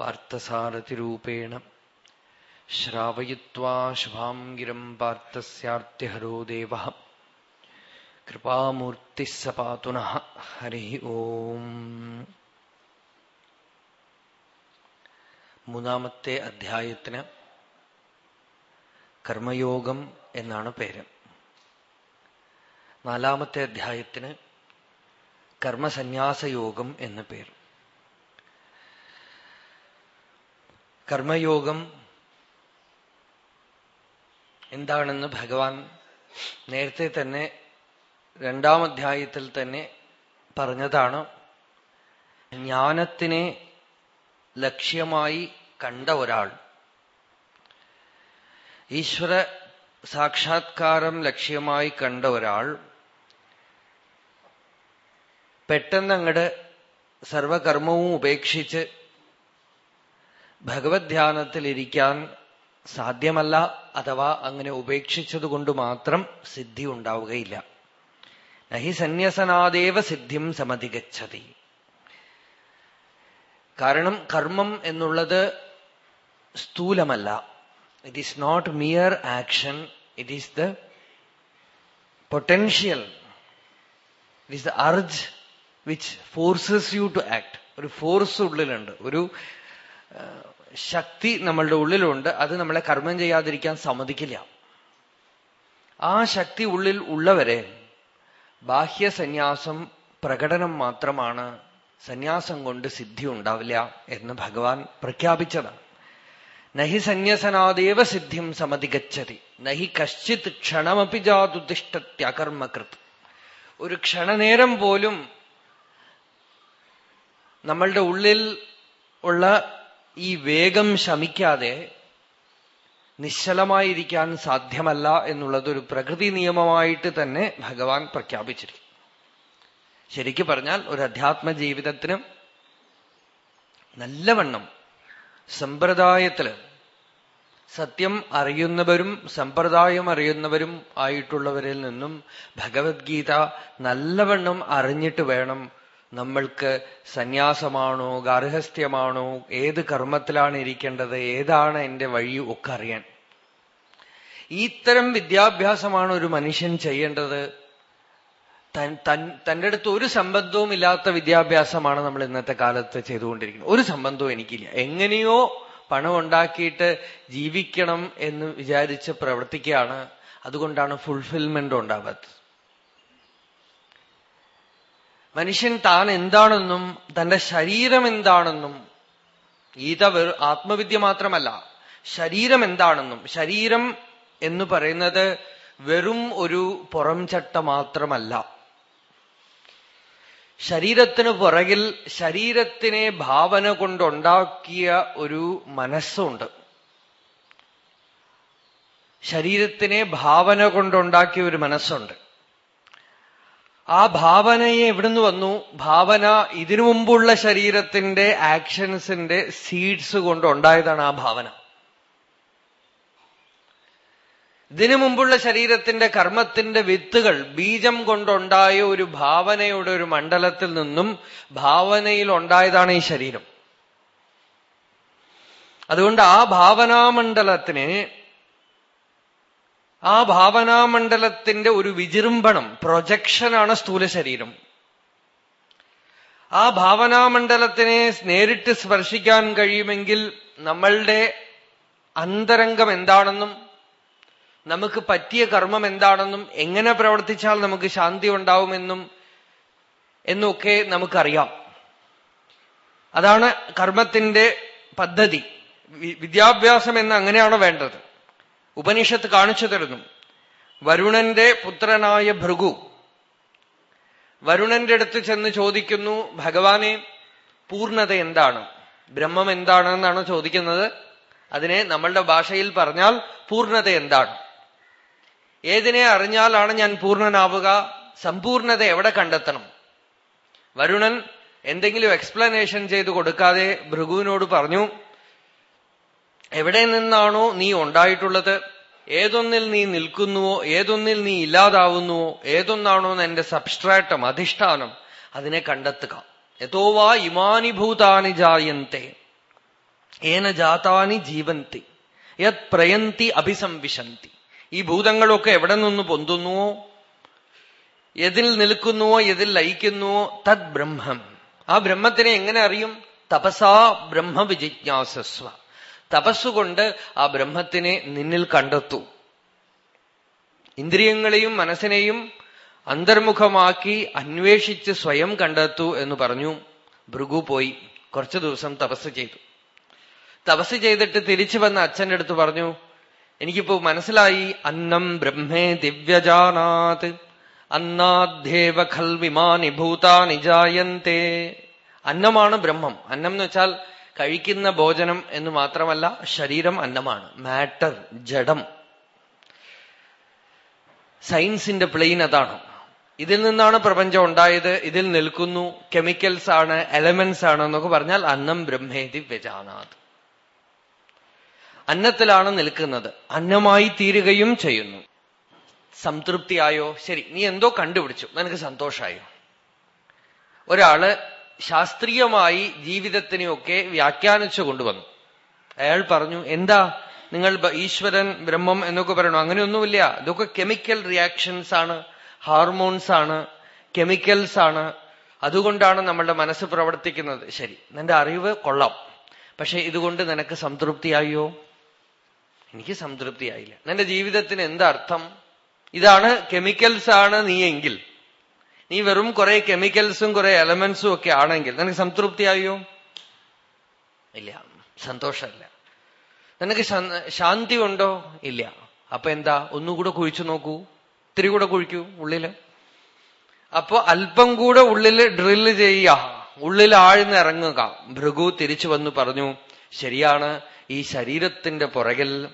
പാർത്ഥസാരഥിരൂപേണ ശ്രാവയിത്വാ ശുഭാംഗിരം പാർത്ഥസ്യാർത്തിഹരോ ദേവ. കൃപാമൂർത്തി സ ഹരി ഓം. മൂന്നാമത്തെ അധ്യായത്തിന് കർമ്മയോഗം എന്നാണ് പേര്. നാലാമത്തെ അധ്യായത്തിന് കർമ്മസന്യാസയോഗം എന്ന് പേര്. കർമ്മയോഗം എന്താണെന്ന് ഭഗവാൻ നേരത്തെ തന്നെ രണ്ടാം അധ്യായത്തിൽ തന്നെ പറഞ്ഞതാണ്. ജ്ഞാനത്തിനെ ലക്ഷ്യമായി കണ്ട ഒരാൾ. ഈശ്വര സാക്ഷാത്കാരം ലക്ഷ്യമായി കണ്ട ഒരാൾ പെട്ടെന്ന് സർവകർമ്മവും ഉപേക്ഷിച്ച് ഭഗവത് ധ്യാനത്തിലിരിക്കാൻ സാധ്യമല്ല അഥവാ അങ്ങനെ ഉപേക്ഷിച്ചതുകൊണ്ട് മാത്രം സിദ്ധി ഉണ്ടാവുകയില്ല. നഹി സന്യസനാദേവ സിദ്ധിം സമതികച്ചതി കാരണം കർമ്മം എന്നുള്ളത് സ്ഥൂലമല്ല. It is not mere action it is the potential it is the urge which forces you to act ഒരു ഫോഴ്സ് ഉള്ളിലുണ്ട്. ഒരു ശക്തി നമ്മളുടെ ഉള്ളിലുണ്ട്. അത് നമ്മളെ കർമ്മം ചെയ്യാതിരിക്കാൻ സമ്മതിക്കില്ല. ആ ശക്തി ഉള്ളിൽ ഉള്ളവരെ ബാഹ്യ സന്യാസം പ്രകടനം മാത്രമാണ് സന്യാസം കൊണ്ട് സിദ്ധി ഉണ്ടാവില്ല എന്ന് ഭഗവാൻ പ്രഖ്യാപിച്ചതാണ് നഹി സന്യസനാദേവ സിദ്ധിം സമതിഗച്ഛതി നഹി കശ്ചിത് ക്ഷണമപി ജാതുതിഷ്ഠത്യകർമ്മകൃത് ഒരു ക്ഷണനേരം പോലും നമ്മളുടെ ഉള്ളിൽ ഉള്ള ഈ വേഗം ശമിക്കാതെ നിശ്ചലമായിരിക്കാൻ സാധ്യമല്ല എന്നുള്ളത് ഒരു പ്രകൃതി നിയമമായിട്ട് തന്നെ ഭഗവാൻ പ്രഖ്യാപിച്ചിരിക്കും ശരിക്കു പറഞ്ഞാൽ ഒരു അധ്യാത്മ ജീവിതത്തിന് നല്ലവണ്ണം സമ്പ്രദായത്തിൽ സത്യം അറിയുന്നവരും സമ്പ്രദായം അറിയുന്നവരും ആയിട്ടുള്ളവരിൽ നിന്നും ഭഗവത്ഗീത നല്ലവണ്ണം അറിഞ്ഞിട്ട് വേണം നമ്മൾക്ക് സന്യാസമാണോ ഗാർഹസ്ഥ്യമാണോ ഏത് കർമ്മത്തിലാണ് ഇരിക്കേണ്ടത് ഏതാണ് എന്റെ വഴി ഒക്കെ അറിയാൻ. ഇത്തരം വിദ്യാഭ്യാസമാണ് ഒരു മനുഷ്യൻ ചെയ്യേണ്ടത്. തന്റെ അടുത്ത് ഒരു സംബന്ധവും ഇല്ലാത്ത വിദ്യാഭ്യാസമാണ് നമ്മൾ ഇന്നത്തെ കാലത്ത് ചെയ്തുകൊണ്ടിരിക്കുന്നത്. ഒരു സംബന്ധവും എനിക്കില്ല. എങ്ങനെയോ പണം ഉണ്ടാക്കിയിട്ട് ജീവിക്കണം എന്ന് വിചാരിച്ച് പ്രവർത്തിക്കുകയാണ്. അതുകൊണ്ടാണ് ഫുൾഫിൽമെന്റ് ഉണ്ടാവാത്തത്. മനുഷ്യൻ താൻ എന്താണെന്നും തന്റെ ശരീരം എന്താണെന്നും ഗീത ആത്മവിദ്യ മാത്രമല്ല ശരീരം എന്താണെന്നും ശരീരം എന്ന് പറയുന്നത് വെറും ഒരു പുറം ചട്ട മാത്രമല്ല. ശരീരത്തിന് പുറകിൽ ശരീരത്തിനെ ഭാവന കൊണ്ടുണ്ടാക്കിയ ഒരു മനസ്സുണ്ട്. ശരീരത്തിനെ ഭാവന കൊണ്ടുണ്ടാക്കിയ ഒരു മനസ്സുണ്ട്. ആ ഭാവനയെ എവിടുന്ന് വന്നു? ഭാവന ഇതിനു മുമ്പുള്ള ശരീരത്തിന്റെ ആക്ഷൻസിന്റെ സീഡ്സ് കൊണ്ട് ഉണ്ടായതാണ് ആ ഭാവന. ഇതിനു മുമ്പുള്ള ശരീരത്തിന്റെ കർമ്മത്തിന്റെ വിത്തുകൾ ബീജം കൊണ്ടുണ്ടായ ഒരു ഭാവനയുടെ ഒരു മണ്ഡലത്തിൽ നിന്നും ഭാവനയിൽ ഉണ്ടായതാണ് ഈ ശരീരം. അതുകൊണ്ട് ആ ഭാവനാമണ്ഡലത്തിനെ ആ ഭാവനാമണ്ഡലത്തിന്റെ ഒരു വിജൃംഭണം പ്രൊജക്ഷനാണ് സ്ഥൂല ശരീരം. ആ ഭാവനാമണ്ഡലത്തിനെ നേരിട്ട് സ്പർശിക്കാൻ കഴിയുമെങ്കിൽ നമ്മളുടെ അന്തരംഗം എന്താണെന്നും നമുക്ക് പറ്റിയ കർമ്മം എന്താണെന്നും എങ്ങനെ പ്രവർത്തിച്ചാൽ നമുക്ക് ശാന്തി ഉണ്ടാവുമെന്നും എന്നൊക്കെ നമുക്കറിയാം. അതാണ് കർമ്മത്തിന്റെ പദ്ധതി. വിദ്യാഭ്യാസം എന്ന് അങ്ങനെയാണ് വേണ്ടത്? ഉപനിഷത്ത് കാണിച്ചു തരുന്നു. വരുണന്റെ പുത്രനായ ഭൃഗു വരുണന്റെ അടുത്ത് ചെന്ന് ചോദിക്കുന്നു ഭഗവാനെ പൂർണത എന്താണ്? ബ്രഹ്മം എന്താണ് എന്നാണ് ചോദിക്കുന്നത്. അതിനെ നമ്മളുടെ ഭാഷയിൽ പറഞ്ഞാൽ പൂർണത എന്താണ്? ഏതിനെ അറിഞ്ഞാലാണ് ഞാൻ പൂർണനാവുക? സമ്പൂർണത എവിടെ കണ്ടെത്തണം? വരുണൻ എന്തെങ്കിലും എക്സ്പ്ലനേഷൻ ചെയ്ത് കൊടുക്കാതെ ഭൃഗുവിനോട് പറഞ്ഞു എവിടെ നിന്നാണോ നീ ഉണ്ടായിട്ടുള്ളത്? ഏതൊന്നിൽ നീ നിൽക്കുന്നുവോ? ഏതൊന്നിൽ നീ ഇല്ലാതാവുന്നുവോ? ഏതൊന്നാണോ എന്റെ സബ്സ്ട്രാറ്റം അധിഷ്ഠാനം? അതിനെ കണ്ടെത്തുക. യഥോവാ ഇമാനി ഭൂതാനി ജായന്തേ. ഏന ജാതാനി ജീവന്തി. യത് പ്രയന്തി അഭിസംവിശന്തി. ഈ ഭൂതങ്ങളൊക്കെ എവിടെ നിന്ന് പൊന്തുന്നുവോ? എതിൽ നിൽക്കുന്നുവോ? എതിൽ ലയിക്കുന്നുവോ? തദ് ബ്രഹ്മം. ആ ബ്രഹ്മത്തിനെ എങ്ങനെ അറിയും? തപസാ ബ്രഹ്മ വിജിജ്ഞാസസ്വ. തപസ്സുകൊണ്ട് ആ ബ്രഹ്മത്തിനെ നിന്നിൽ കണ്ടെത്തൂ. ഇന്ദ്രിയങ്ങളെയും മനസ്സിനെയും അന്തർമുഖമാക്കി അന്വേഷിച്ച് സ്വയം കണ്ടെത്തൂ എന്ന് പറഞ്ഞു. ഭൃഗു പോയി കുറച്ചു ദിവസം തപസ് ചെയ്തു. തപസ് ചെയ്തിട്ട് തിരിച്ചു വന്ന അച്ഛന്റെ അടുത്ത് പറഞ്ഞു എനിക്കിപ്പോ മനസ്സിലായി അന്നം ബ്രഹ്മേ ദിവ്യജാനാത് അന്നാദ്ദേവ ഖൽവിമാനി ഭൂതാനി ജായന്തേ. അന്നമാണ് ബ്രഹ്മം. അന്നം എന്ന് വെച്ചാൽ കഴിക്കുന്ന ഭോജനം എന്ന് മാത്രമല്ല ശരീരം അന്നമാണ്. മാറ്റർ ജഡം. സയൻസിന്റെ പ്ലെയിൻ അതാണ്. ഇതിൽ നിന്നാണ് പ്രപഞ്ചം ഉണ്ടായത് ഇതിൽ നിൽക്കുന്നു കെമിക്കൽസ് ആണ് എലമെന്റ്സ് ആണ് എന്നൊക്കെ പറഞ്ഞാൽ അന്നം ബ്രഹ്മേതി വ്യജാനാഥ് അന്നത്തിലാണ് നിൽക്കുന്നത്. അന്നമായി തീരുകയും ചെയ്യുന്നു. സംതൃപ്തിയായോ? ശരി നീ എന്തോ കണ്ടുപിടിച്ചു. നിനക്ക് സന്തോഷമായോ ഒരാൾ ശാസ്ത്രീയമായി ജീവിതത്തിനെയൊക്കെ വ്യാഖ്യാനിച്ചു കൊണ്ടുവന്നു. അയാൾ പറഞ്ഞു എന്താ? നിങ്ങൾ ഈശ്വരൻ ബ്രഹ്മം എന്നൊക്കെ പറയണു? അങ്ങനെയൊന്നുമില്ല. ഇതൊക്കെ കെമിക്കൽ റിയാക്ഷൻസ് ആണ്. ഹാർമോൺസ് ആണ്. കെമിക്കൽസ് ആണ്. അതുകൊണ്ടാണ് നമ്മളുടെ മനസ്സ് പ്രവർത്തിക്കുന്നത്. ശരി നിന്റെ അറിവ് കൊള്ളാം. പക്ഷെ ഇതുകൊണ്ട് നിനക്ക് സംതൃപ്തിയായോ? എനിക്ക് സംതൃപ്തിയായില്ല. നിന്റെ ജീവിതത്തിന് എന്തർത്ഥം? ഇതാണ് കെമിക്കൽസ് ആണ് നീയെങ്കിൽ. നീ വെറും കുറെ കെമിക്കൽസും കുറെ എലമെന്റ്സും ഒക്കെ ആണെങ്കിൽ നിനക്ക് സംതൃപ്തിയായോ? ഇല്ല. സന്തോഷമല്ല. നിനക്ക് ശാന്തി ഉണ്ടോ ഇല്ല. അപ്പൊ എന്താ? ഒന്നുകൂടെ കുഴിച്ചു നോക്കൂ. ഇത്തിരി കൂടെ കുഴിക്കൂ ഉള്ളിൽ. അപ്പൊ അല്പം കൂടെ ഉള്ളിൽ ഡ്രില്ല് ചെയ്യുക. ഉള്ളിൽ ആഴ്ന്നിറങ്ങുക. ഭൃഗു തിരിച്ചു വന്ന് പറഞ്ഞു ശരിയാണ്. ഈ ശരീരത്തിന്റെ പുറകിൽ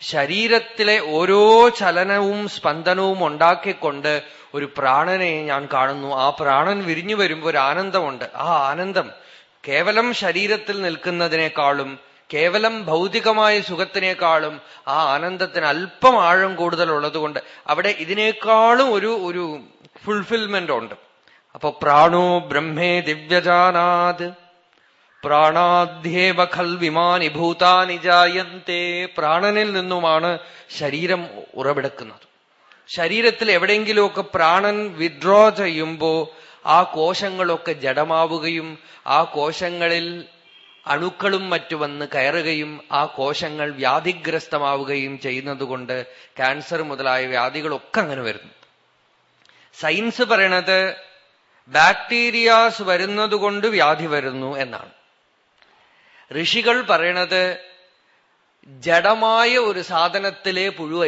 ശരീരത്തിലെ ഓരോ ചലനവും സ്പന്ദനവും ഉണ്ടാക്കിക്കൊണ്ട് ഒരു പ്രാണനെ ഞാൻ കാണുന്നു. ആ പ്രാണൻ വിരിഞ്ഞു വരുമ്പോൾ ഒരു ആനന്ദമുണ്ട്. ആ ആനന്ദം കേവലം ശരീരത്തിൽ നിൽക്കുന്നതിനേക്കാളും കേവലം ഭൗതികമായ സുഖത്തിനേക്കാളും ആ ആനന്ദത്തിന് അല്പം ആഴം കൂടുതലുള്ളതുകൊണ്ട് അവിടെ ഇതിനേക്കാളും ഒരു ഒരു ഫുൾഫിൽമെന്റ് ഉണ്ട്. അപ്പൊ പ്രാണോ ബ്രഹ്മേ ദിവ്യജാനാത്. പ്രാണാധ്യേവ ഖൽ വിമാനി ഭൂതാനി പ്രാണനിൽ നിന്നുമാണ് ശരീരം ഉറവെടുക്കുന്നത്. ശരീരത്തിൽ എവിടെയെങ്കിലുമൊക്കെ പ്രാണൻ വിഡ്രോ ചെയ്യുമ്പോ ആ കോശങ്ങളൊക്കെ ജഡമാവുകയും ആ കോശങ്ങളിൽ അണുക്കളും മറ്റു വന്ന് കയറുകയും ആ കോശങ്ങൾ വ്യാധിഗ്രസ്തമാവുകയും ചെയ്യുന്നതുകൊണ്ട് ക്യാൻസർ മുതലായ വ്യാധികളൊക്കെ അങ്ങനെ വരുന്നു. സയൻസ് പറയണത് ബാക്ടീരിയാസ് വരുന്നതുകൊണ്ട് വ്യാധി വരുന്നു എന്നാണ്. ഋഷികൾ പറയണത് ജഡമായ ഒരു സാധനത്തിലേ പുഴു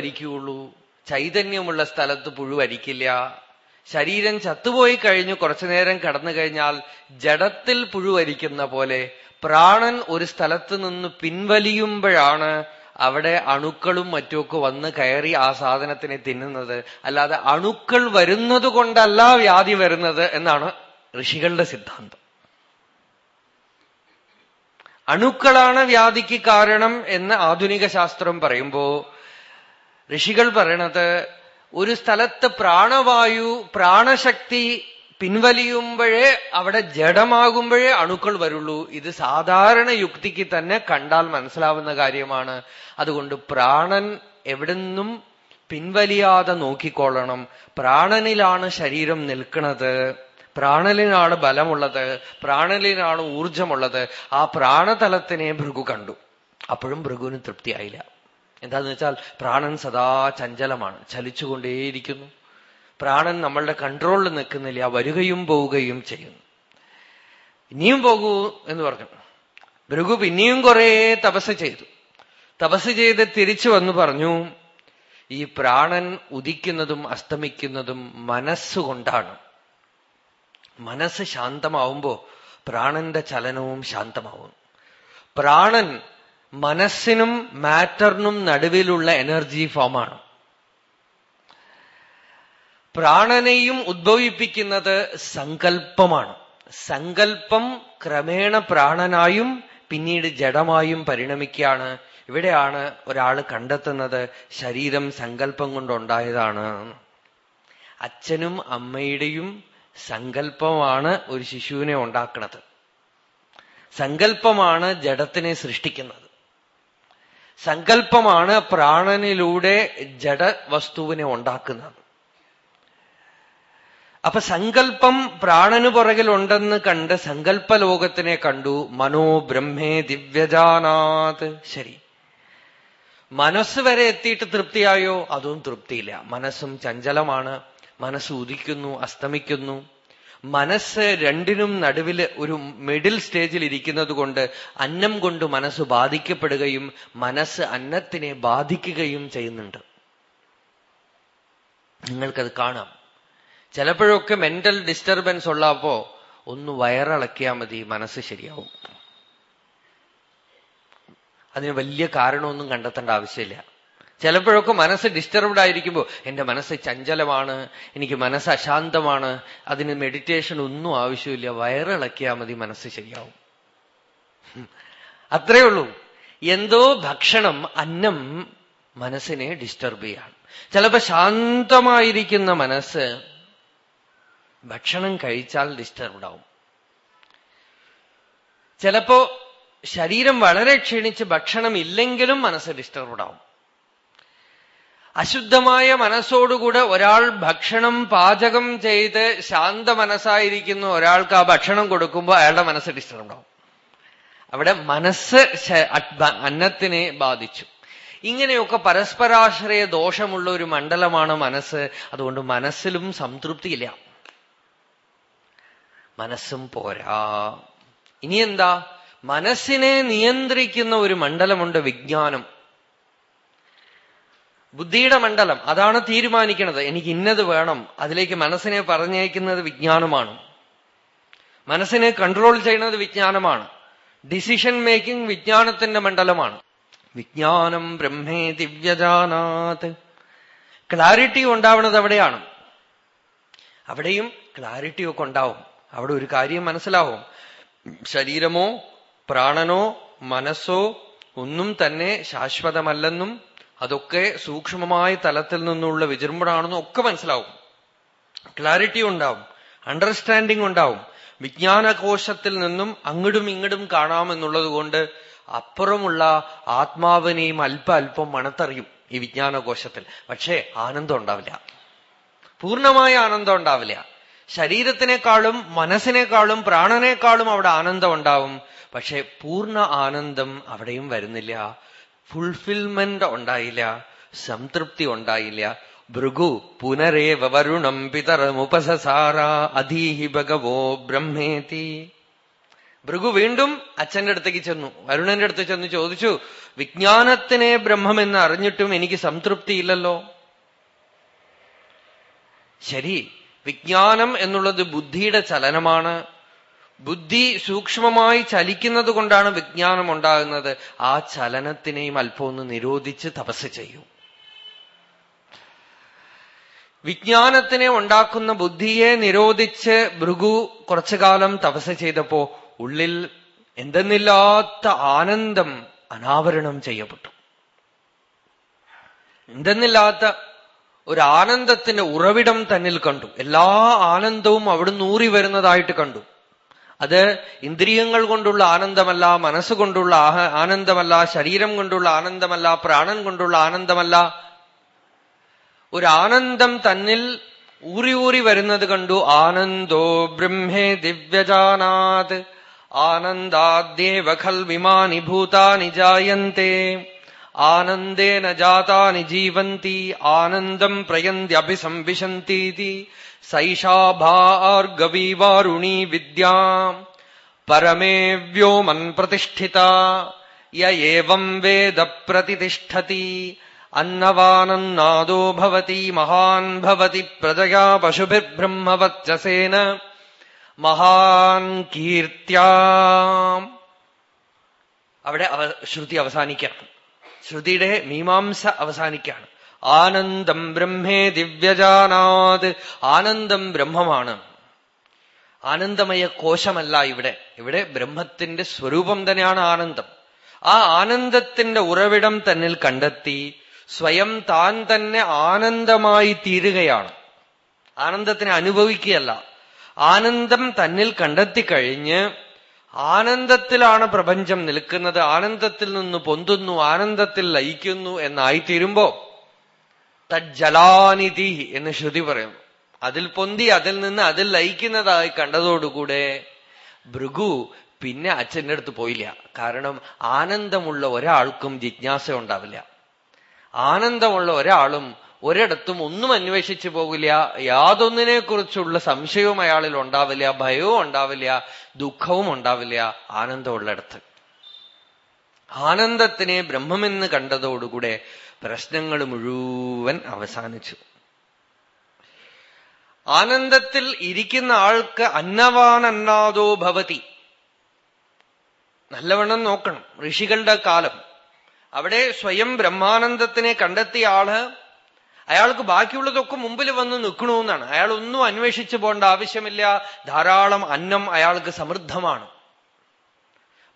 ചൈതന്യമുള്ള സ്ഥലത്ത് പുഴുവരിക്കില്ല. ശരീരം ചത്തുപോയി കഴിഞ്ഞു കുറച്ചു നേരം കടന്നു കഴിഞ്ഞാൽ ജഡത്തിൽ പുഴുവരിക്കുന്ന പോലെ പ്രാണൻ ഒരു സ്ഥലത്ത് നിന്ന് പിൻവലിയുമ്പോഴാണ് അവിടെ അണുക്കളും മറ്റുമൊക്കെ വന്ന് കയറി ആ സാധനത്തിനെ തിന്നുന്നത്. അല്ലാതെ അണുക്കൾ വരുന്നത് കൊണ്ടല്ല വ്യാധി വരുന്നത് എന്നാണ് ഋഷികളുടെ സിദ്ധാന്തം. അണുക്കളാണ് വ്യാധിക്ക് കാരണം എന്ന് ആധുനിക ശാസ്ത്രം പറയുമ്പോ ഋഷികൾ പറയണത് ഒരു സ്ഥലത്ത് പ്രാണവായു പ്രാണശക്തി പിൻവലിയുമ്പോഴേ അവിടെ ജഡമാകുമ്പോഴേ അണുക്കൾ വരുള്ളൂ. ഇത് സാധാരണ യുക്തിക്ക് തന്നെ കണ്ടാൽ മനസ്സിലാവുന്ന കാര്യമാണ്. അതുകൊണ്ട് പ്രാണൻ എവിടുന്നും പിൻവലിയാതെ നോക്കിക്കൊള്ളണം. പ്രാണനിലാണ് ശരീരം നിൽക്കുന്നത് പ്രാണലിനാണ് ബലമുള്ളത്. പ്രാണലിനാണ് ഊർജമുള്ളത് ആ പ്രാണതലത്തിനെ ഭൃഗു കണ്ടു. അപ്പോഴും ഭൃഗുവിന് തൃപ്തിയായില്ല. എന്താന്ന് വെച്ചാൽ പ്രാണൻ സദാ ചഞ്ചലമാണ് ചലിച്ചുകൊണ്ടേയിരിക്കുന്നു. പ്രാണൻ നമ്മളുടെ കൺട്രോളിൽ നിൽക്കുന്നില്ല വരികയും പോവുകയും ചെയ്യുന്നു. ഇനിയും പോകൂ എന്ന് പറഞ്ഞു. ഭൃഗു പിന്നെയും കുറെ തപസ് ചെയ്തു. തപസ് ചെയ്ത് തിരിച്ചു വന്നു പറഞ്ഞു ഈ പ്രാണൻ ഉദിക്കുന്നതും അസ്തമിക്കുന്നതും മനസ്സുകൊണ്ടാണ്. മനസ്സ് ശാന്തമാവുമ്പോ പ്രാണന്റെ ചലനവും ശാന്തമാവും പ്രാണൻ മനസ്സിനും മാറ്ററിനും നടുവിലുള്ള എനർജി ഫോമാണ്. പ്രാണനെയും ഉദ്ഭവിപ്പിക്കുന്നത് സങ്കല്പമാണ്. സങ്കല്പം ക്രമേണ പ്രാണനായും പിന്നീട് ജഡമായും പരിണമിക്കുകയാണ്. ഇവിടെയാണ് ഒരാൾ കണ്ടെത്തുന്നത് ശരീരം സങ്കല്പം കൊണ്ടുണ്ടായതാണ്. അച്ഛനും അമ്മയുടെയും സങ്കല്പമാണ് ഒരു ശിശുവിനെ ഉണ്ടാക്കുന്നത്. സങ്കല്പമാണ് ജഡത്തിനെ സൃഷ്ടിക്കുന്നത്. സങ്കല്പമാണ് പ്രാണനിലൂടെ ജഡവസ്തുവിനെ ഉണ്ടാക്കുന്നത്. അപ്പൊ സങ്കല്പം പ്രാണനു പുറകിലുണ്ടെന്ന് കണ്ട് സങ്കല്പലോകത്തിനെ കണ്ടു. മനോ ബ്രഹ്മേ ദിവ്യജാനാത്. ശരി. മനസ്സ് വരെ എത്തിയിട്ട് തൃപ്തിയായോ? അതും തൃപ്തിയില്ല. മനസ്സും ചഞ്ചലമാണ്. മനസ്സ് ഉദിക്കുന്നു അസ്തമിക്കുന്നു. മനസ്സ് രണ്ടിനും നടുവിൽ ഒരു മിഡിൽ സ്റ്റേജിൽ ഇരിക്കുന്നത് കൊണ്ട് അന്നം കൊണ്ട് മനസ്സ് ബാധിക്കപ്പെടുകയും മനസ്സ് അന്നത്തിനെ ബാധിക്കുകയും ചെയ്യുന്നുണ്ട്. നിങ്ങൾക്കത് കാണാം. ചിലപ്പോഴൊക്കെ മെന്റൽ ഡിസ്റ്റർബൻസ് ഉള്ളപ്പോ ഒന്ന് വയറിളക്കിയാൽ മതി മനസ്സ് ശരിയാവും. അതിന് വലിയ കാരണമൊന്നും കണ്ടെത്തേണ്ട ആവശ്യമില്ല. ചിലപ്പോഴൊക്കെ മനസ്സ് ഡിസ്റ്റർബ്ഡ് ആയിരിക്കുമ്പോൾ എന്റെ മനസ്സ് ചഞ്ചലമാണ് എനിക്ക് മനസ്സ് അശാന്തമാണ് അതിന് മെഡിറ്റേഷൻ ഒന്നും ആവശ്യമില്ല വയറിളക്കിയാൽ മതി മനസ്സ് ശരിയാവും. അത്രേ ഉള്ളൂ. എന്തോ ഭക്ഷണം അന്നം മനസ്സിനെ ഡിസ്റ്റർബ് ചെയ്യാണ്. ചിലപ്പോ ശാന്തമായിരിക്കുന്ന മനസ്സ് ഭക്ഷണം കഴിച്ചാൽ ഡിസ്റ്റർബ്ഡ് ആവും. ചിലപ്പോ ശരീരം വളരെ ക്ഷീണിച്ച് ഭക്ഷണം ഇല്ലെങ്കിലും മനസ്സ് ഡിസ്റ്റർബ്ഡ് ആവും. അശുദ്ധമായ മനസ്സോടുകൂടെ ഒരാൾ ഭക്ഷണം പാചകം ചെയ്ത് ശാന്ത മനസ്സായിരിക്കുന്ന ഒരാൾക്ക് ആ ഭക്ഷണം കൊടുക്കുമ്പോൾ അയാളുടെ മനസ്സ് ഡിസ്റ്റർബ് ഉണ്ടാവും അവിടെ മനസ്സ് അന്നത്തിനെ ബാധിച്ചു. ഇങ്ങനെയൊക്കെ പരസ്പരാശ്രയ ദോഷമുള്ള ഒരു മണ്ഡലമാണ് മനസ്സ്. അതുകൊണ്ട് മനസ്സിലും സംതൃപ്തിയില്ല. മനസ്സും പോരാ. ഇനി എന്താ മനസ്സിനെ നിയന്ത്രിക്കുന്ന ഒരു മണ്ഡലമുണ്ട് വിജ്ഞാനം. ബുദ്ധിയുടെ മണ്ഡലം. അതാണ് തീരുമാനിക്കുന്നത്. എനിക്ക് ഇന്നത് വേണം. അതിലേക്ക് മനസ്സിനെ പറഞ്ഞേക്കുന്നത് വിജ്ഞാനമാണ്. മനസ്സിനെ കൺട്രോൾ ചെയ്യുന്നത് വിജ്ഞാനമാണ്. ഡിസിഷൻ മേക്കിംഗ് വിജ്ഞാനത്തിന്റെ മണ്ഡലമാണ്. വിജ്ഞാനം ബ്രഹ്മേ ദിവ്യജാനാത്. ക്ലാരിറ്റി ഉണ്ടാവുന്നത് അവിടെയാണ്. അവിടെയും ക്ലാരിറ്റി ഒക്കെ ഉണ്ടാവും. അവിടെ ഒരു കാര്യം മനസ്സിലാവും. ശരീരമോ പ്രാണനോ മനസ്സോ ഒന്നും തന്നെ ശാശ്വതമല്ലെന്നും അതൊക്കെ സൂക്ഷ്മമായ തലത്തിൽ നിന്നുള്ള വിജൃംഭണാണെന്നും ഒക്കെ മനസ്സിലാവും. ക്ലാരിറ്റി ഉണ്ടാവും. അണ്ടർസ്റ്റാൻഡിംഗ് ഉണ്ടാവും. വിജ്ഞാനകോശത്തിൽ നിന്നും അങ്ങടും ഇങ്ങടും കാണാമെന്നുള്ളത് കൊണ്ട് അപ്പുറമുള്ള ആത്മാവിനെയും അല്പ അല്പം മണത്തറിയും ഈ വിജ്ഞാനകോശത്തിൽ. പക്ഷേ ആനന്ദം ഉണ്ടാവില്ല. പൂർണമായ ആനന്ദം ഉണ്ടാവില്ല. ശരീരത്തിനേക്കാളും മനസ്സിനേക്കാളും പ്രാണനേക്കാളും അവിടെ ആനന്ദം ഉണ്ടാവും. പക്ഷെ പൂർണ ആനന്ദം അവിടെയും വരുന്നില്ല. ഫുൾഫിൽമെന്റ് ഉണ്ടായില്ല സംതൃപ്തി ഉണ്ടായില്ല. ഭൃഗു പുനരേവ വരുണം പിതരമുപസസാര അധീഹി ഭഗവോ ബ്രഹ്മേതി. ഭൃഗു വീണ്ടും അച്ഛന്റെ അടുത്തേക്ക് ചെന്നു. വരുണന്റെ അടുത്ത് ചെന്ന് ചോദിച്ചു വിജ്ഞാനത്തിനെ ബ്രഹ്മമെന്ന് അറിഞ്ഞിട്ടും എനിക്ക് സംതൃപ്തി ഇല്ലല്ലോ ശരി വിജ്ഞാനം എന്നുള്ളത് ബുദ്ധിയുടെ ചലനമാണ്. ബുദ്ധി സൂക്ഷ്മമായി ചലിക്കുന്നത് കൊണ്ടാണ് വിജ്ഞാനം ഉണ്ടാകുന്നത്. ആ ചലനത്തിനെയും അല്പമൊന്ന് നിരോധിച്ച് തപസ് ചെയ്യൂ. വിജ്ഞാനത്തിനെ ഉണ്ടാക്കുന്ന ബുദ്ധിയെ നിരോധിച്ച് ഭൃഗു കുറച്ചു കാലം തപസ് ചെയ്തപ്പോ ഉള്ളിൽ എന്തെന്നില്ലാത്ത ആനന്ദം അനാവരണം ചെയ്യപ്പെട്ടു. എന്തെന്നില്ലാത്ത ഒരു ആനന്ദത്തിന്റെ ഉറവിടം തന്നിൽ കണ്ടു. എല്ലാ ആനന്ദവും അവിടുന്ന് ഊറി വരുന്നതായിട്ട് കണ്ടു. അത് ഇന്ദ്രിയങ്ങൾ കൊണ്ടുള്ള ആനന്ദമല്ല മനസ്സുകൊണ്ടുള്ള ആനന്ദമല്ല ശരീരം കൊണ്ടുള്ള ആനന്ദമല്ല പ്രാണൻ കൊണ്ടുള്ള ആനന്ദമല്ല. ഒരു ആനന്ദം തന്നിൽ ഊറി ഊറി വരുന്നത് കണ്ടു ആനന്ദോ ബ്രഹ്മേ ദിവ്യജാനാത്. ആനന്ദാദ്യേവ ഖൽ വിമാനി ഭൂതാനി ജായന്തേ. ആനന്ദേന ജാതാനി ജീവന്തി. ആനന്ദം പ്രയന്ത്യഭിസംവിശന്തി സൈഷാ ഭാർഗവീവാരുണീ വിദ്യാ പരമേ വ്യോമൻ പ്രതിഷ്ഠിത. യം വേദ പ്രതിഷ്ഠതി. അന്നവാനന്നാദോ ഭവതി മഹാൻ ഭവതി പ്രജയാ പശുഭിർബ്രഹ്മവച്ചസേന മഹാൻ കീർത്തിയാ അവിടെ ശ്രുതി അവസാനിക്കണം ശ്രുതിയുടെ മീമാംസ അവസാനിക്കാണ് ആനന്ദം ബ്രഹ്മേ ദിവ്യജാനാത്. ആനന്ദം ബ്രഹ്മമാണ്. ആനന്ദമയ കോശമല്ല ഇവിടെ. ഇവിടെ ബ്രഹ്മത്തിന്റെ സ്വരൂപം തന്നെയാണ് ആനന്ദം. ആ ആനന്ദത്തിന്റെ ഉറവിടം തന്നിൽ കണ്ടെത്തി സ്വയം താൻ തന്നെ ആനന്ദമായി തീരുകയാണ്. ആനന്ദത്തിനെ അനുഭവിക്കുകയല്ല. ആനന്ദം തന്നിൽ കണ്ടെത്തിക്കഴിഞ്ഞ് ആനന്ദത്തിലാണ് പ്രപഞ്ചം നിൽക്കുന്നത്. ആനന്ദത്തിൽ നിന്ന് പൊന്തുന്നു ആനന്ദത്തിൽ ലയിക്കുന്നു എന്നായിത്തീരുമ്പോ തജ്ജലാനിധി എന്ന് ശ്രുതി പറയുന്നു. അതിൽ പൊന്തി അതിൽ നിന്ന് അതിൽ ലയിക്കുന്നതായി കണ്ടതോടുകൂടെ ഭൃഗു പിന്നെ അച്ഛന്റെ അടുത്ത് പോയില്ല. കാരണം ആനന്ദമുള്ള ഒരാൾക്കും ജിജ്ഞാസ ഉണ്ടാവില്ല ആനന്ദമുള്ള ഒരാളും ഒരിടത്തും ഒന്നും അന്വേഷിച്ചു പോകില്ല. യാതൊന്നിനെ കുറിച്ചുള്ള സംശയവും അയാളിൽ ഉണ്ടാവില്ല. ഭയവും ഉണ്ടാവില്ല. ദുഃഖവും ഉണ്ടാവില്ല. ആനന്ദമുള്ളിടത്ത് ആനന്ദത്തിനെ ബ്രഹ്മമെന്ന് കണ്ടതോടുകൂടെ പ്രശ്നങ്ങൾ മുഴുവൻ അവസാനിച്ചു. ആനന്ദത്തിൽ ഇരിക്കുന്ന ആൾക്ക് അന്നവാനന്നാദോ ഭവതി. നല്ലവണ്ണം നോക്കണം ഋഷികളുടെ കാലം. അവിടെ സ്വയം ബ്രഹ്മാനന്ദത്തിനെ കണ്ടെത്തിയ ആൾ അയാൾക്ക് ബാക്കിയുള്ളതൊക്കെ മുമ്പിൽ വന്ന് നിൽക്കണമെന്നാണ്. അയാൾ ഒന്നും അന്വേഷിച്ചു പോകേണ്ട ആവശ്യമില്ല. ധാരാളം അന്നം അയാൾക്ക് സമൃദ്ധമാണ്.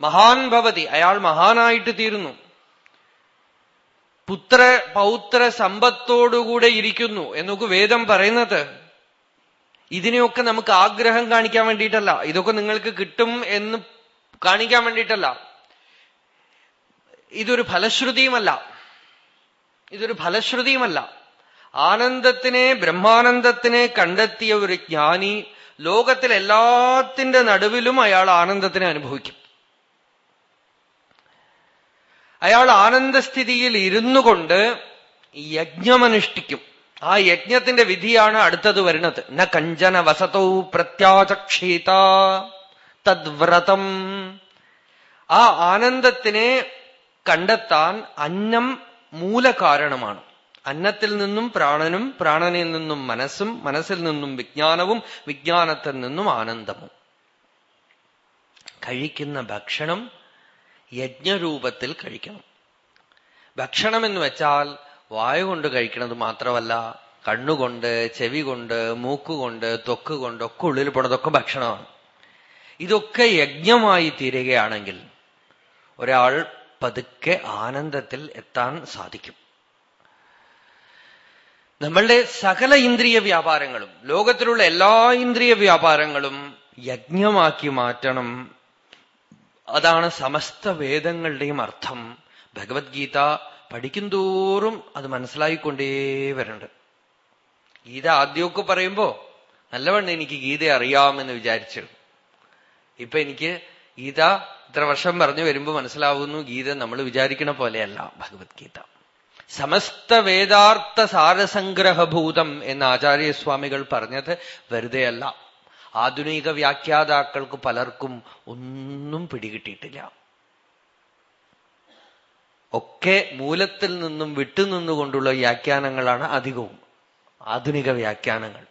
മഹാൻ ഭവതി അയാൾ മഹാനായിട്ട് തീരുന്നു. പുത്ര പൗത്ര സമ്പത്തോടുകൂടെ ഇരിക്കുന്നു. എന്നൊക്കെ വേദം പറയുന്നത്. ഇതിനെയൊക്കെ നമുക്ക് ആഗ്രഹം കാണിക്കാൻ വേണ്ടിയിട്ടല്ല. ഇതൊക്കെ നിങ്ങൾക്ക് കിട്ടും എന്ന് കാണിക്കാൻ വേണ്ടിയിട്ടല്ല. ഇതൊരു ഫലശ്രുതിയുമല്ല. ഇതൊരു ഫലശ്രുതിയുമല്ല. ആനന്ദത്തിനെ ബ്രഹ്മാനന്ദത്തിനെ കണ്ടെത്തിയ ഒരു ജ്ഞാനി ലോകത്തിലെല്ലാത്തിന്റെ നടുവിലും അയാൾ ആനന്ദത്തിനെ അനുഭവിക്കും. അയാൾ ആനന്ദസ്ഥിതിയിൽ ഇരുന്നു കൊണ്ട് യജ്ഞമനുഷ്ഠിക്കും. ആ യജ്ഞത്തിന്റെ വിധിയാണ് അടുത്തത് വരുന്നത്. ന കഞ്ചന വസതൗ പ്രത്യാചക്ഷീത തദ്വ്രതം. ആ ആനന്ദത്തിനെ കണ്ടെത്താൻ അന്നം മൂലകാരണമാണ്. അന്നത്തിൽ നിന്നും പ്രാണനും പ്രാണനിൽ നിന്നും മനസ്സും മനസ്സിൽ നിന്നും വിജ്ഞാനവും വിജ്ഞാനത്തിൽ നിന്നും ആനന്ദവും. കഴിക്കുന്ന ഭക്ഷണം യജ്ഞരൂപത്തിൽ കഴിക്കണം. ഭക്ഷണം എന്ന് വെച്ചാൽ വായു കൊണ്ട് കഴിക്കുന്നത് മാത്രമല്ല കണ്ണുകൊണ്ട് ചെവി കൊണ്ട് മൂക്കുകൊണ്ട് തൊക്ക് കൊണ്ട് ഒക്കെ ഉള്ളിൽ പോണതൊക്കെ ഭക്ഷണമാണ്. ഇതൊക്കെ യജ്ഞമായി തീരുകയാണെങ്കിൽ ഒരാൾ പതുക്കെ ആനന്ദത്തിൽ എത്താൻ സാധിക്കും. നമ്മളുടെ സകല ഇന്ദ്രിയ വ്യാപാരങ്ങളും ലോകത്തിലുള്ള എല്ലാ ഇന്ദ്രിയ വ്യാപാരങ്ങളും യജ്ഞമാക്കി മാറ്റണം അതാണ് സമസ്ത വേദങ്ങളുടെയും അർത്ഥം. ഭഗവത്ഗീത പഠിക്കുന്തോറും അത് മനസ്സിലായിക്കൊണ്ടേ വരണ്ട്. ഗീത ആദ്യമൊക്കെ പറയുമ്പോ നല്ലവണ്ണം എനിക്ക് ഗീത അറിയാമെന്ന് വിചാരിച്ചു ഇപ്പൊ എനിക്ക് ഗീത ഇത്ര വർഷം പറഞ്ഞു വരുമ്പോ മനസ്സിലാവുന്നു ഗീത നമ്മൾ വിചാരിക്കണ പോലെയല്ല ഭഗവത്ഗീത. സമസ്ത വേദാർത്ഥ സാരസംഗ്രഹഭൂതം എന്ന് ആചാര്യസ്വാമികൾ പറഞ്ഞത് വെറുതെയല്ല. ആധുനിക വ്യാഖ്യാതാക്കൾക്ക് പലർക്കും ഒന്നും പിടികിട്ടിയിട്ടില്ല ഒക്കെ മൂലത്തിൽ നിന്നും വിട്ടുനിന്നുകൊണ്ടുള്ള വ്യാഖ്യാനങ്ങളാണ് അധികവും ആധുനിക വ്യാഖ്യാനങ്ങൾ